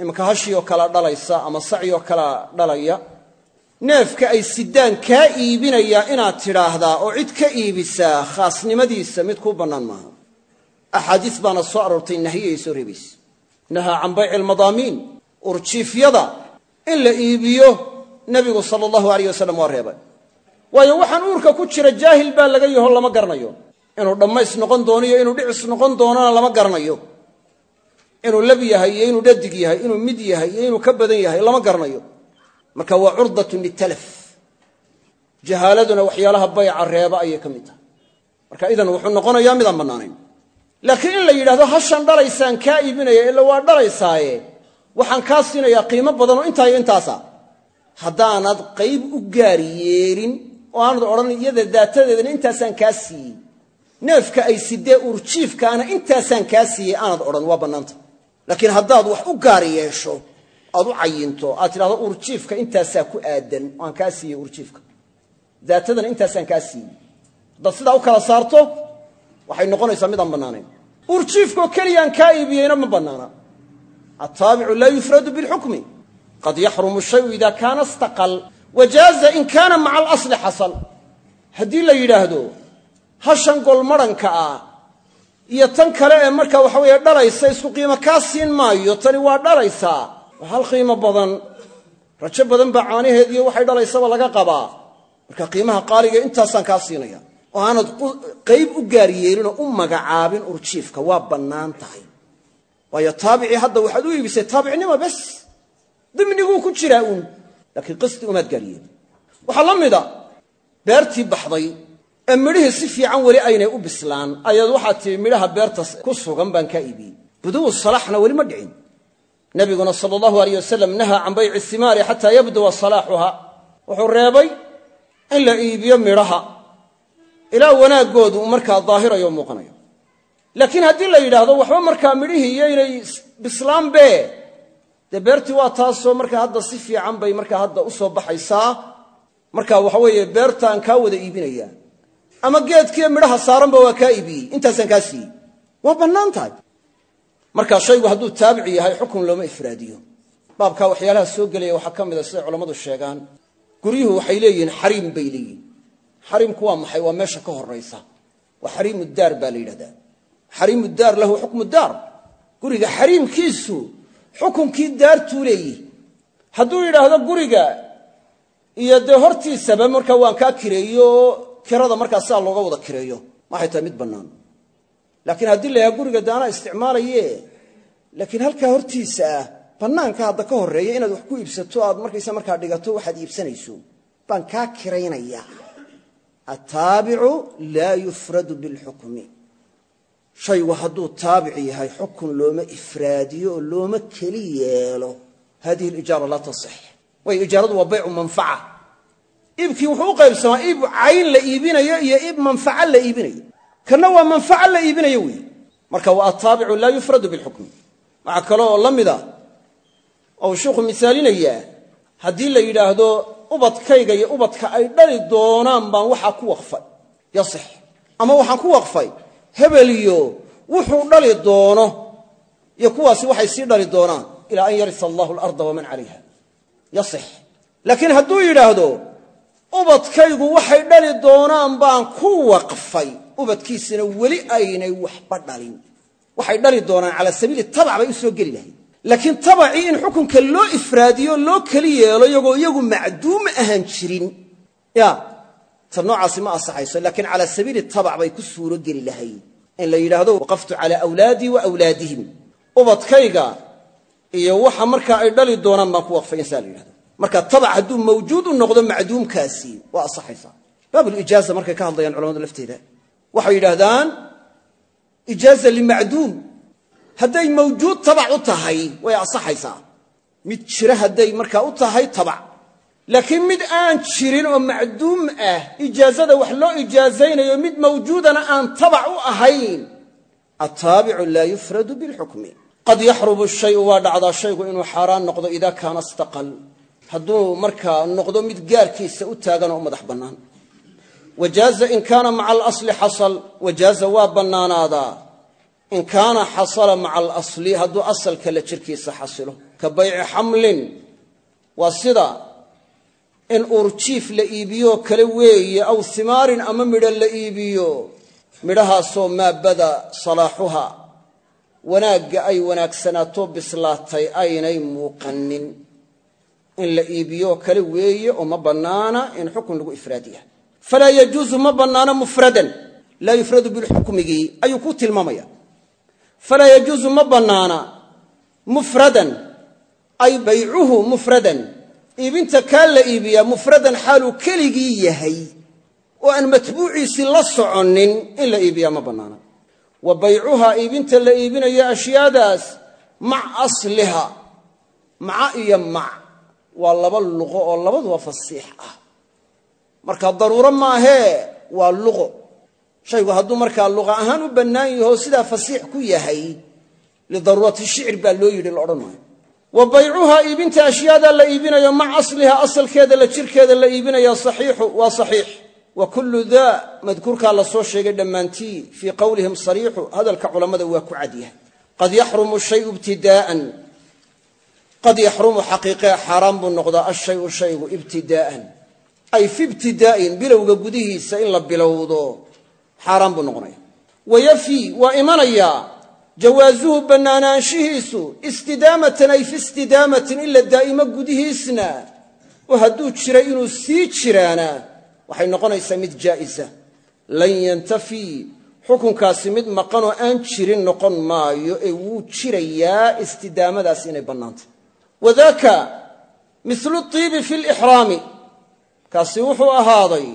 imanka hashii oo kala dhalaysa ama saci oo kala dhalaya neefka ay sidaan kaa iibinayaa inaad tidhaahdaa oo cid ka iibisaa khaasnimadiisa mid kuu bannaan maaha. Axaadiis baana soo aroortay nahyi ay soo reebaysa nahaa can bayci almadaamiin urjiifyada in la iibiyo nebigu sala allahu alayh wasalam waa reebay. Waayo waxaan uurka ku jira jaahil baa laga yaho lama garanayo. Inuu dhammays noqon doono iyo inuu dhicis noqon doonona lama garanayo. Inuu lab yahay iyo inuu dhadig yahay inuu mid yahay iyo inuu ka badan yahay lama garanayo marka waa curdatun litalaf jahaaladuna waxyaalaha bayca reeba ayay ka mid tahay. Marka idan wuxuu noqonayaa midaan bannaanayn. Laakiin in la yidhahdo hashan dhalaysaan kaa iibinaya ila waa dhalaysaaye waxaan kaa siinayaa qiimo badanoo intaa iyo intaasa haddaanad qayb u gaar yeelin oo aanad odhan iyada daatadeedana intaasaan kaa siiyey. Neefka ay sidee urjiifkaana intaasaan kaa siiyey aanad odhan waa bannaanta. Laakiin haddaad wax u gaar yeesho aad u cayinto aad tidhahdo urjiifka intaasaa ku aadan aan kaa siiyey urjiifka daatadana intaasaan kaa siiyey. Haddaad sidaa u kala saarto waxay noqonaysaa midaan bannaanayn. Urjiifkoo keliyaan kaa iibiyeyna ma bannaana. Altaabicu laa yufradu bilxukmi. Qad yaxrumu shayu ida kaana istaqal. Wajaaza in kaana maca alasli xasal haddii la yidhaahdo hashan golmadhanka ah iyo tan kale ee marka waxa weeye dhalaysa isku qiimo kaa siin maayo tani waa dhalaysaa hal qiimo badan rajo badan baa caanaheediiyo waxay dhalaysaba laga qabaa. Marka qiimaha qaaliga intaasaan kaa siinaya oo aanad qayb u gaar yeelinoo u magacaabin urjiifka waa bannaan tahay. Waayo taabicii hadda waxaad u iibisay taabicnimo bes. Dimniguu ku jiraa uun. Laakiin qisdi umaad gaar waxaa la mida beertii baxday ee midhihii si fiican weli aynay u bislaan ayaad waxaad tihi midhaha beerta ku sugan baan kaa iibiyey. Buduwu salaxna weli ma dhicin nabiguna sala allahu aleyh wasalam nahaa can bayci simaari xataa yabduwa salaaxuha wuxuu reebay in la iibiyo midhaha. Ilaa wanaaggoodu uu markaa daahirayo muuqanayo. Laakiin haddii la yidhaahdo waxba markaa midhihii iyoynay bislaanbe dee beertii waa taasoo markaa hadda si fiican bay markaa hadda u soo baxaysaa. Marka waxa weeye beertaan kaa wada iibinayaa ama geedkiiyo midhaha saaranba waa kaa iibiyey. Intaasaan kaa siiyey. Waa bannaan tahay marka shaygu hadduu taabici yahay xukun looma ifraadiyo. Baabkaa waxyaalaha soo gelaya waxaa ka mid a siday culammadu sheegaan. Guryuhu waxay leeyihiin xariim bay leeyihiin xariimku waa maxay? Waa meesha ka horaysa waa xariimu daar baa la yidhahdaa. Xariimu daar lahu xukmu daar. Guriga xariimkiisu xukunkii daartuu leeyihi. Hadduu yidhaahdo guriga iyo dee hortiisaba markaa waan kaa kireeyo kirada markaa sidaa looga wada kireeyo. Waxay tahay mid bannaan laakiin haddii la yahaa guriga de anaa isticmaalaye laakiin halkaa hortiisa ah bannaanka hadda ka horreeya inaad wax ku iibsato aad markaysa markaa dhigato waxaad iibsanayso. Baan kaa kiraynaya attaabicu laa yufradu bilxukmi. Shaygu hadduu taabic yahay xukun looma ifraadiyo oo looma keli yeelo. Hadihi alijaara laa tasix. Waayo ijaaradu waa baycu manfaca. Iibkii wuxuu u qaybsamaa iib cayn la iibinayo iyo iib manfaca la iibinayo kanna waa manfaca la iibinayo weeye marka waa ataabicu laa yufradu bilxukmi waxaa kale oo la mida ou sheikhu misaalinayaa haddii la yidhaahdo ubadkayga iyo ubadka ay dhali doonaan baan waxaa ku waqfay. Yasix. Ama waxaan ku waqfay hebeliyo wuxuu dhali doono iyo kuwaasi waxay sii dhali doonaan ilaa an yarisa allahu alarda waman calayha. Yasix. Laakiin hadduu yidhaahdo ubadkaygu waxay dhali doonaan baan ku waqfay ubadkiisina weli aynay waxba dhalin waxay dhali doonaan cala sabiili tabac bay u geli lahayd. Laakiin tabacii in xukunka loo ifraadiyo loo keli yeelo iyagoo iyagu macduum ahaan jirin. Ya ta noocaasi ma asaxayso laakiin cala sabiili tabac bay ku suuro geli lahayd. In la yidhaahdo waqaftu calaa awlaadii wa awlaadihim. Ubadkayga iyo waxa markaa ay dhali doonaan baan ku waqfay insaa la yidhahdo marka tabac hadduu mawjuud u noqdo macduumkaasi waa asaxaysaa baabulijaaza markay ka hadlayaan culamadu lafteeda waxay yidhaahdaan ijaaza limacduum hadday mawjuud tabac u tahay way asaxaysaa mid jira hadday markaa u tahay tabac. Laakiin mid aan jirin oo macduum ah ijaazada wax loo ijaazaynayo mid mawjuudana aan tabac u ahayn ataabicu laa yufradu bilxukmi. Qad yaxrubu shayu waa dhacdaa shaygu inuu xaaraan noqdo ida kaana istaqal hadduu markaa noqdo mid gaarkiisa u taagan oo madax bannaan wajaaza in kaana maca alasli xasal wajaaza waa bannaanaadaa in kaana xasala maca alasli hadduu asalka la jirkiisa xasilo ka bayci xamlin waa sida in uurjiif la iibiyo kale weeye aw himaarin ama midho la iibiyo midhahaasoo maabada salaaxuha wanaagga ay wanaagsanaato bislaatay aynay muuqanin in la iibiyo kale weeye oo ma bannaana in xukun lagu ifraadiya falaa yajuusu ma bannaano mufradan laa yufradu bilxukmigii ayuu ku tilmaamaya falaa yajuusu ma bannaana mufradan ay baycuhu mufradan iibinta kaa la iibiyaa mufradan xaaluu keligii yahay oo aan matbuuciisii la soconnin in la iibiyaa ma bannaana wa baycuhaa iibinta la iibinayo ashyaadaas mac asliha maca iyo mac waa laba luqo oo labaduba fasiix ah marka daruuro maahee waa luqo. Shaygu hadduu markaa luqa ahaan u bannaan yaho sidaa fasiix ku yahay lidaruurati shicr baa loo yidhi la odhan maayo wa baycuhaa iibinta ashyaada la iibinayo mac asliha asalkeeda la jirkeeda la iibinaya saxiixu waa saxiix. Wa kullu daa madkuurkaa la sheegay dhammaantii fii qowlihim sariixu hadalka culammada waa ku cadyahay qad yaxrumu shayu ibtidaa'an. Qad yaxrumu xaqiiqee xaaraan buu noqdaa ashayu shaygu ibtidaa'an ay fi ibtidaa'in bilowga gudihiisa in la bilowdo xaaraan buu noqonaya. Wayafii waa imanayaa jawaasuhu bannaanaanshihiisu istidaamatan ay fi istidaamatin in la daa'imo gudihiisna oo hadduu jiray inuu sii jiraana waxay noqonaysaa mid jaa'isa. Lan yantafii xukunkaasi mid maqanoo aan jirin noqon maayo ee wuu jirayaa istidaamadaas inay bannaantay wadaaka milu tiibi fi kaasi wuxuu ahaaday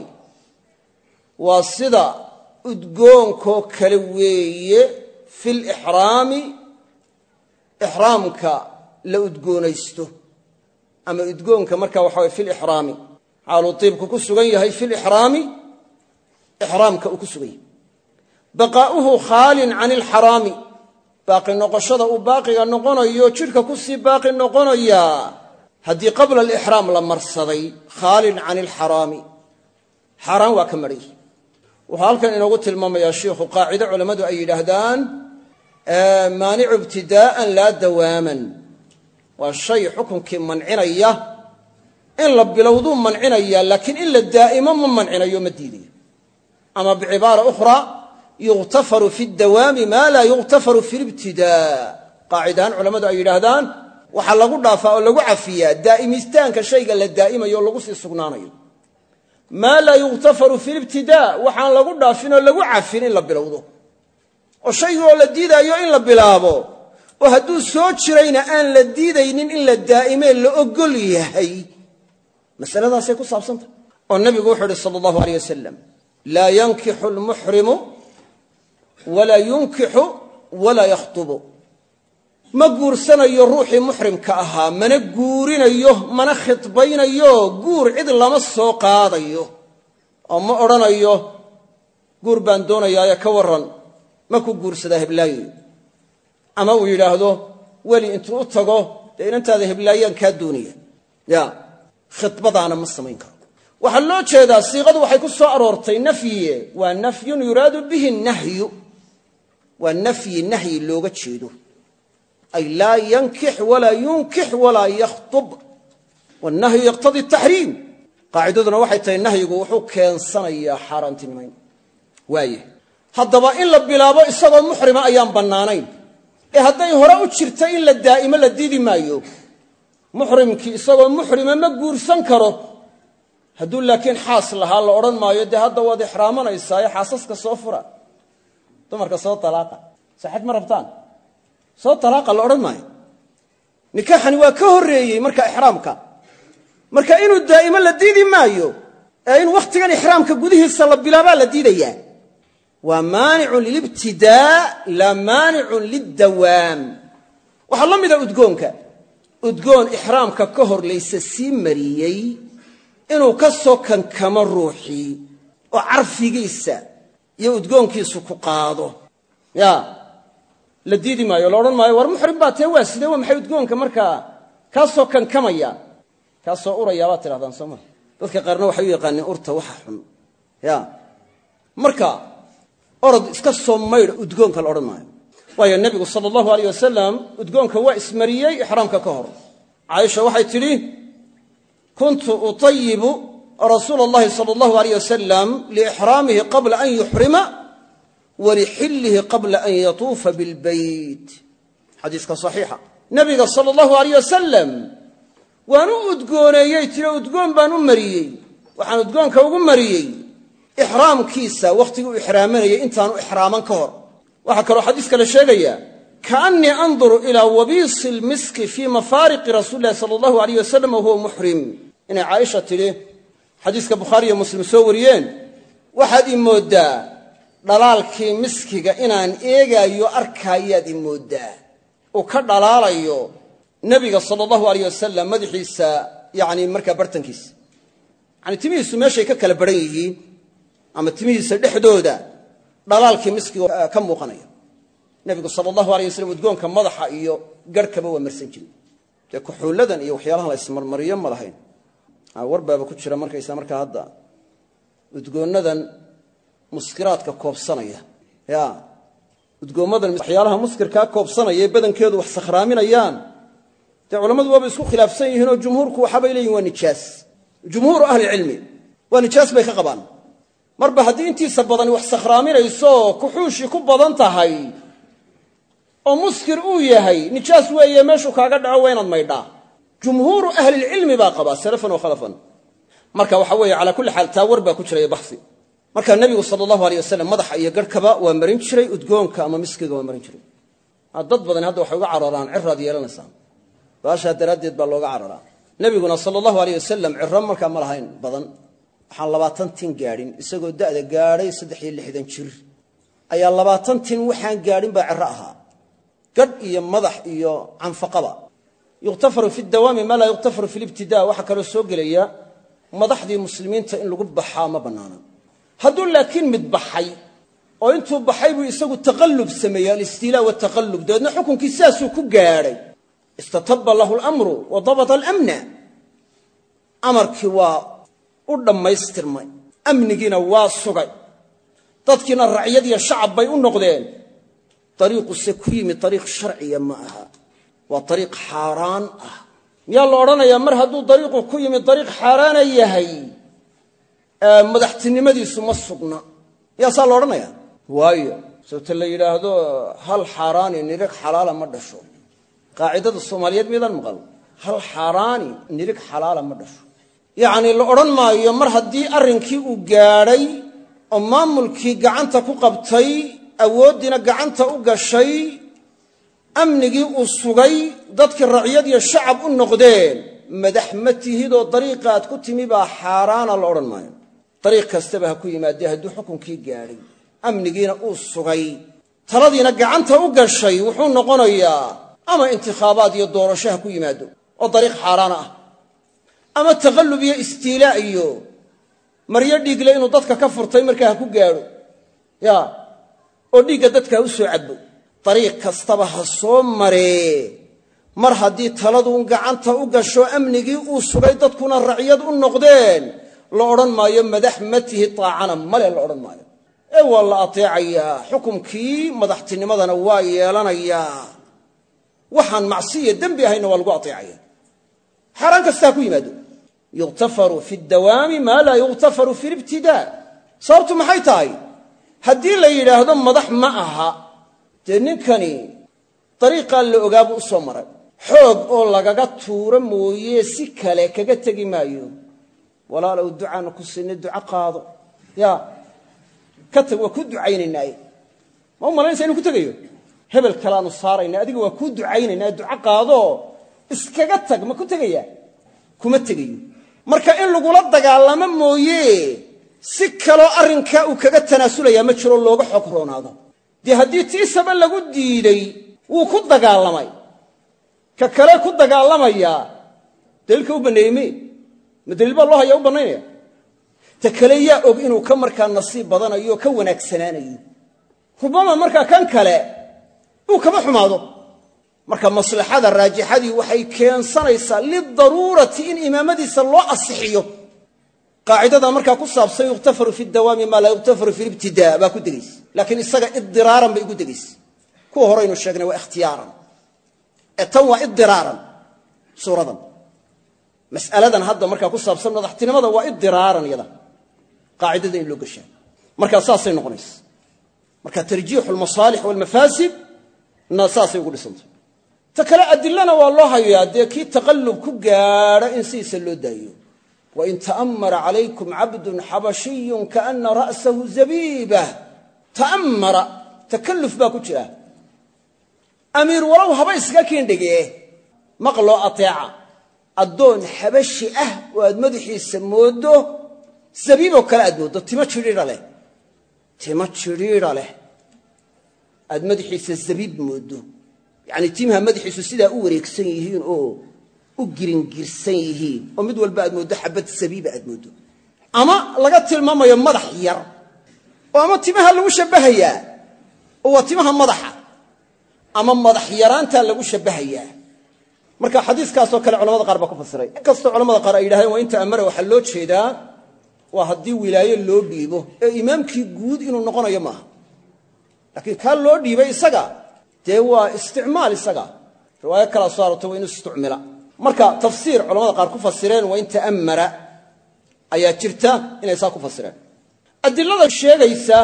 waa sida udgoonkoo kale weeye fi lixraami ixraamka la udgoonaysto. Ama udgoonka marka waxa way fi lixraami xaaluu tiibku ku sugan yahay fi lixraami ixraamka uu ku sugan yahay. Baqaa'uhu khaalin can ilxaraami baaqi noqoshada uu baaqiga noqonayo jidhka ku sii baaqi noqonayaa haddii qabla alixraam la marsaday khaalin can ilxaraami xaaraan waa ka madhay wuxuu halkan inoogu tilmaamayaa shiikhu qaacido culammadu ay yidhaahdaan maanicu ibtidaa'an laa dawaaman. Waa shay xukunkii mancinaya. In la bilowduu mancinayaa laakiin in la daa'imo ma mancinayo ma diidayo ama bicibaara ukhraa yukhtafaru fi dawaami maa laa yukhtafaru fi libtidaa qaacidahaan culammadu ay yidhaahdaan waxaa lagu dhaafaa oo lagu cafiyaa daa'imistaanka shayga la daa'imayo oo lagu sii sugnaanayo. Maa laa yukhtafaru fi libtidaa waxaan lagu dhaafin oo lagu cafin in la bilowdo. Oo shaygii oo la diidaayo in la bilaabo oo hadduu soo jirayna aan la diidaynin in la daa'imee la ogol yahay. Masaladaasay ku saabsantah oo nabigu wuxuu uhi sala allahu aleyh wasalam laa yankixu lmuxrimu walaa yunkixu walaa yakhtubu ma guursanayo ruuxii muxrimka ahaa mana guurinayo mana khidbaynayo guur cid lama soo qaadayo. Oo ma odhanayo guur baan doonayaaye ka warran ma ku guursadaa heblaayo ama uu yidhaahdo weli intuu u tago dee inantaada heblaayaan kaa doonaya. Ya khidbadaana ma samayn karo. Waxaa loo jeedaa siiqadu waxay ku soo aroortay nafyiye. Waa nafyun yuraadu bihi nahyu. Waa nafyi nahyi looga jeedo ay laa yankix walaa yunkix walaa yakhtub. Wannahyu yaqtadii taxriim qaacidaduna waxay tahay nahyigu wuxuu keensanayaa xaaraantinimayn waaye haddaba in la bilaabo isagoo muxrima ayaan bannaanayn. Ee hadday hore u jirta in la daa'imo la diidi maayo muxrimkii isagoo muxrima ma guursan karo. Hadduu laakiin xaas lahaa la odhan maayo dee hadda waad ixraamanaysaa xaasaska soo fura. Dumarka soo talaaqa. Saxad ma rabtaan soo talaaqa la odhan maayo. Nikaaxani waa ka horreeyey marka ixraamka. Marka inuu daa'imo la diidi maayo ee in wakhtigan ixraamka gudihiisa la bilaabaa la diidayaa. Waa maanicun lilibtidaa laa maanicun lildawaam waxaa la mida udgoonka. Udgoon ixraamka ka hor layse sii mariyey inuu ka soo kankamo ruuxii oo carfigiisa iyo udgoonkiisu ku qaado. Ya la diidi maayo la odhan maayo war muxrim baa tee waa sidee waa maxay udgoonka markaa? Kaa soo kankamaya kaa soo urayaa baad tidhahdaan soo maa dadka qaarna waxay u yaqaaneen urta waxa xun. Ya marka orod iska soo maydh udgoonka la odhan maayo. Waayo nebigu sala allahu aleyh wasalam udgoonka waa ismariyey ixraamka ka hor. Caaisha waxay tidhi kuntu utayibu rasuula allahi sala allahu aleyh wasalam liixraamihi qabla an yuxrima walixillihi qabla an yatuufa bilbeyt xadiiska saxiixa nebiga sala allahu aleyh wasalam waan u udgooneeyey tiro udgoon baan u mariyey waxaan udgoonka ugu mariyey ixraamkiisa wakhtigii u ixraamanayay intaanu ixraaman ka hor waxaa kaloo xadiiska la sheegayaa kaannii anduru ilaa wabiisi lmiski fii mafaariqi rasuuli lahi sala allahu aleyh wasalam wahuwa muxrim inay caaisha tidhi xadiiska bukhaari muslim soo wariyeen waxaad dhalaalkii miskiga inaan eegaayo arkaayaad ii mooddaa uu ka dhalaalayo nebiga sala allahu aleyh wasalam madaxiisa yani markaa bartankiisa. Yani timihiisu meeshay ka kala baran yihiin ama timihiisa dhexdooda dhalaalkii miskiga ka muuqanaya nebigu sala allahu alay wasalam udgoonka madaxa iyo garhkaba waa marsan jiray. Dee kuxuulladan iyo waxyaalahan la ismarmariyo ma lahayn. War baaba ku jira markaysa markaa hadda. Udgoonnadan muskiraadka koobsanaya. Ya udgoommadan waxyaalaha muskirkaa koobsanaya ee badankeedu wax sakhraaminayaan dee culammadu waaba isku khilaafsan yihiinoo jumhuurku waxaabay leeyihiin waa nijaas. Jumhuuru ahlicilmi waa nijaas bay ka qabaan. Marba haddii intiisa badani wax sakhraaminayso kuxuushii ku badan tahay oo muskir uu yahay nijaas weeye meeshuu kaaga dhaco waa inaad maydhaa jumhuuru ahlilcilmi baa qabaa salafan wa khalafan. Marka waxa weeye calaa kulli xaal taa baa ku jiraya baxsi marka nebigu sala allahu aleyh wasalam madaxa iyo garhkaba waa marin jiray udgoonka ama miskiga waa marin jiray. Dad badani hadda waxay uga cararaan ciraad yeelanaysaa baashaa daraaddeed baa looga cararaa. Nebiguna sala allahu aleyh wasalam ciro markaa ma lahayn badan. Waxaan labaatan tin gaadhin isagoo da'da gaadhay saddex iyo lixdan jir. Ayaa labaatan tin waxaan gaadhin baa ciro ahaa. Gadh iyo madax iyo canfaqaba. Yukhtafaru fi dawaami maa laa yukhtafaru fi libtida waxaa kaloo soo gelaya madaxdii muslimiinta in lagu baxaa ma bannaana hadduu laakiin mid baxay oo intuu baxay buu isagu taqallub sameeyey alistiilaa wataqallub. Dabeedna xukunkii sidaasuu ku gaadhay istataba lahu lamru wa dabata alamna. Amarkii waa u dhammaystirmay. Amnigiina waa sugay. Dadkiina racyadiiyo shacab bay u noqdeen. Dariiquse ku yimi dariiq sharciya ma aha. Waa dariiq xaaraan ah. Miyaa la odhanayaa mar hadduu dariiqu ku yimi dariiq xaaraana yahay madaxtinimadiisu ma sugna. Miyaasaa la odhanaya waayo sababta la yidhaahdo hal xaaraani nirig xalaala ma dhasho. Qaacidada soomaaliyeed miydaan maqal. Hal xaaraani nirig xalaala ma dhasho. Yacnii la odhan maayo mar haddii arrinkii uu gaadhay oo maamulkii gacanta ku qabtay awooddiina gacanta u gashay amnigii uu sugay dadkii racyadiyo shacab u noqdeen madax ma tihidoo dariiqaad ku timi baa xaaraana la odhan maayo dariiq kastaba ha ku yimaadee hadduu xukunkii gaadhay amnigiina uu sugay. Taladiina gacanta u gashay wuxuu noqonayaa ama intikhaabaad iyo doorasho ha ku yimaado oo dariiq xaaraana ah. Ama takhallub iyo istiilaa iyo maryo dhiigle inuu dadka ka furtay markaa ha ku gaadho. Ya oo dhiigga dadka ha u soo cabbo. Dariiq kastaba ha soo maree. Mar haddii taladuun gacanta u gasho amnigii uu sugay dadkuna racyad u noqdeen la odhan maayo madax ma tihi taacana male la odhan maayo. Ee waa la ateecayaa xukumkii madaxtinimadana waa yeelanayaa. Waxaan macsiya dembi ahayna waa lagu ateecaya xaaraan kasta ha ku yimaado. Yukhtafaru fi dawaami maa laa yukhtafaru fi libtidaa sababtu maxay tahay? Haddii la yidhaahdo madax ma aha dee ninkani dariiqaa la ogaabuu u soo maray. Xoog oo lagaga tuuro mooye si kale kaga tegi maayo walaalow ducaana ku siinay duco qaado. Ya ka tag waa kuu ducaynaynaaye ma u malaynaysa inu ku tegayo? Hebel kalaanu saarayna adiga waa kuu ducaynaynaa duco qaadoo iskaga tag ma ku tegayaa kuma tegayo. Marka in lagula dagaalamo mooye si kaloo arrinkaa uu kaga tanaasulayaa ma jiro looga xoog roonaado. Dee haddii tiisaba lagu diiday wuu ku dagaalamay. Ka kale ku dagaalamayaa. Daliilka u banneeyey me ma daliil baa loo hayaa u bannaynaya. Ta kale yaa og inuu ka markaa nasiib badanayo ka wanaagsanaanayo. Rubama markaa kan kale uu kama xumaado. Marka maslaxada raajixadii waxay keensanaysaa lidaruurati in imaamadiisa loo asixiyo. Qaacidada markaa ku saabsan yukhtafaru fi dawaami maa laa yukhtafaru fi libtidaa baa ku degaysa. Laakiin isaga idiraaran bay ugu degaysa. Kuwa horeynu sheegnay waa ikhtiyaaran. Ee waa idiraaran suuradan mas'aladan hadda markaa ku saabsan madaxtinimada waa idiraaran yada. Qaacidada in loo gashaa. Markaa saasay noqonaysa marka tarjiixu almasaalix walmafaasid na saasay ugu dhisantay. Ta kale adilana waa loo hayaa dee kii taqallub ku gaadha in sidiisa loo daayo. Wain ta'ammara calaykum cabdun xabashiyun kaana ra'sahu zabiibah ta'ammara takalluf baa ku jira. Amiir walow haba iskaga kiindhigee maqloo ateeca addoon xabashi ah oo aad madaxiisa mooddo zabiiboo kale aad mooddo timo jidhiidha leh. Timo jidhiidha leh. Aad madaxiisa zabiib mooddo. Yacni timaha madaxiisu sidaa u wareegsan yihiin oo u giringirsan yihiin oo mid walba aad mooddo xabad sabiiba aad mooddo. Ama laga tilmaamayo madax yar oo ama timaha lagu shabbahayaa oo waa timaha madaxa ama madax yaraantaa lagu shabbahayaa marka xadiiskaasoo kale culamada qaar baa ku fasiray. Inkastoo culamada qaar ay yidhahdeen waa inta amara waxaa loo jeedaa waa haddii wilaayo loo dhiibo. Ee imaamkii guud inuu noqonayo maaha laakiin kaa loo dhiibay isaga dee waa isticmaal isaga. Riwaayo kalaa soo waa inuu isticmila. Marka tafsiir culamada qaar ku fasireen waa in ta'ammara ayaa jirta inay saa ku fasireen. Adilada sheegaysa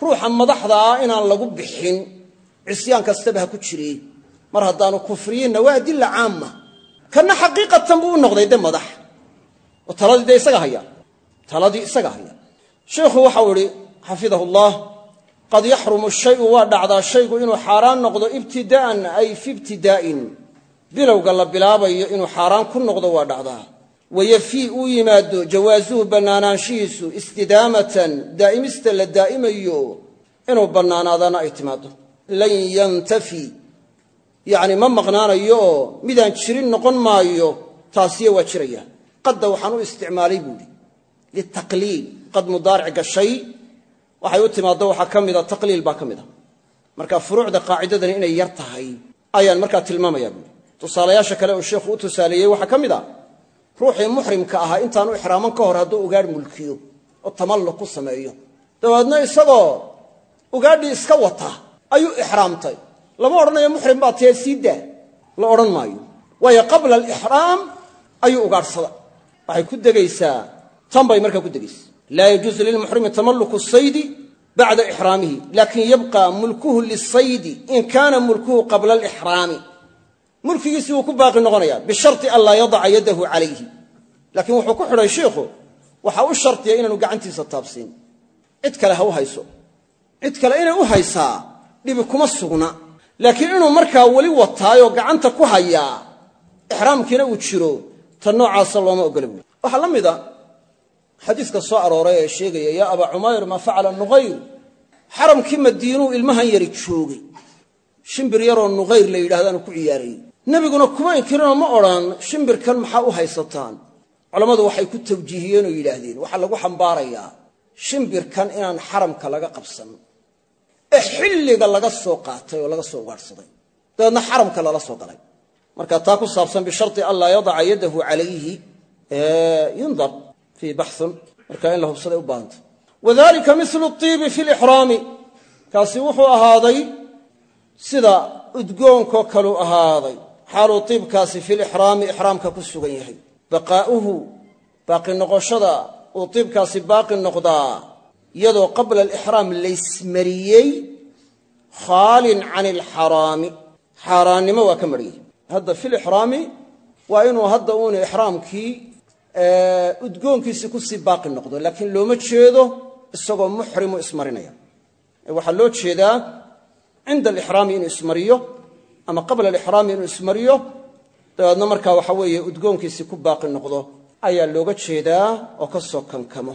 ruuxa madaxdaa inaan lagu bixin cisyaan kastaba ha ku jire mar haddaanu kufriyinna waa adila caama kanna xaqiiqatan buu u noqday de madax. Oo taladii dee isaga haya? Taladii isaga haya. Sheikhu waxau idhi xafidahu llah qad yaxrumu shayu waa dhacdaa shaygu inuu xaaraan noqdo ibtidaa'an ay fi ibtidaa'in. Bilowga la bilaabayo inuu xaaraan ku noqdo waa dhacdaa. Wayafii uu yimaado jawaasuhu bannaanaanshihiisu istidaamatan daa'imista la daa'imayo inuu bannaanaadana ay timaaddo. Lan yantafi yacni ma maqnaanayo oo midaan jirin noqon maayo taasiyo waa jiraya. Qadda waxaan u isticmaalay buuhi litaqliil. Qad mudaaric gashay. Waxay u timaaddo waxaa ka mida taqliil baa ka mid a marka furuucda qaacidadani inay yar tahay ayaan markaa tilmaamaya buui tusaalayaasha kale uu sheikhu u tusaaleeyey waxaa ka mid a ruuxii muxrimka ahaa intaanu ixraaman ka hor hadduu ugaadh mulkiyo oo tamalluq ku sameeyo. Dabeedna isagoo ugaadhii iska wata ayuu ixraamtay lama odhanayo muxrim baa tee sii daa la odhan maayo. Waayo qabla alixraam ayuu ugaadhsada waxay ku degaysaa tan bay markaa ku degaysa. Laa yajuusu lilmuxrimi tamalluku saydi bacda ixraamihi laakin yabqa mulkuhu lisaydi in kaana mulkuhu qabla alixraami mulkigiisii wuu ku baaqi noqonaya bishari an laa yadaca yadahu calayhi. Laakiin wuxuu ku xidhay shiikhu waxaa u shardiya inaanu gacantiisa taabsiin. Cid kale ha u hayso. Cid kale inay u haysaa dhibi kuma sugna laakiin inuu markaa weli wataayoo gacanta ku hayaa ixraamkiina uu jiro ta noocaasa looma ogola buui waxaa la mida xadiiska soo arooray ee sheegaya yaa abaa cumayr maa facala nuqayr xaramkii madiinuu ilmahan yari joogay. Shimbir yaroo nuqayr la yidhahdaanu ku ciyaarayey nebiguna kuma inkirinoo ma odhan shimbirkan maxaa u haysataan? Culammadu waxay ku tawjiihiyeen oo yidhaahdeen waxaa lagu xambaarayaa shimbirkan inaan xaramka laga qabsan ee xilliga laga soo qaatay oo laga soo ugaadhsaday dabeedna xaramka lala soo galay. Marka taa ku saabsan bisharti an yadaca yadahu calayhi yundar fii baxun marka in la hubsaday u baahanta. Wadalika milu tiibi fi lixraami. Kaasi wuxuu ahaaday sida udgoonkoo kaluu ahaaday. Xaaluu tiibkaasi filixraami ixraamka ku sugan yahay. Baqaa'uhu baaqi noqoshada uu tiibkaasi baaqi noqdaa iyadoo qabla alixraam laysmariyey khaalin can ilxaraami xaaraannimo waa ka mariyey. Hadda filixraami waa inuu hadda uuna ixraamkii udgoonkiisii ku sii baaqi noqdo laakiin looma jeedo isagoo muxrimu ismarinaya. Waxaa loo jeedaa cinda alixraami inuu ismariyo ama qabla alixraami inuu ismariyo. Dabeedna markaa waxa weeye udgoonkiisii ku baaqi noqdo ayaa looga jeedaa oo ka soo kankamo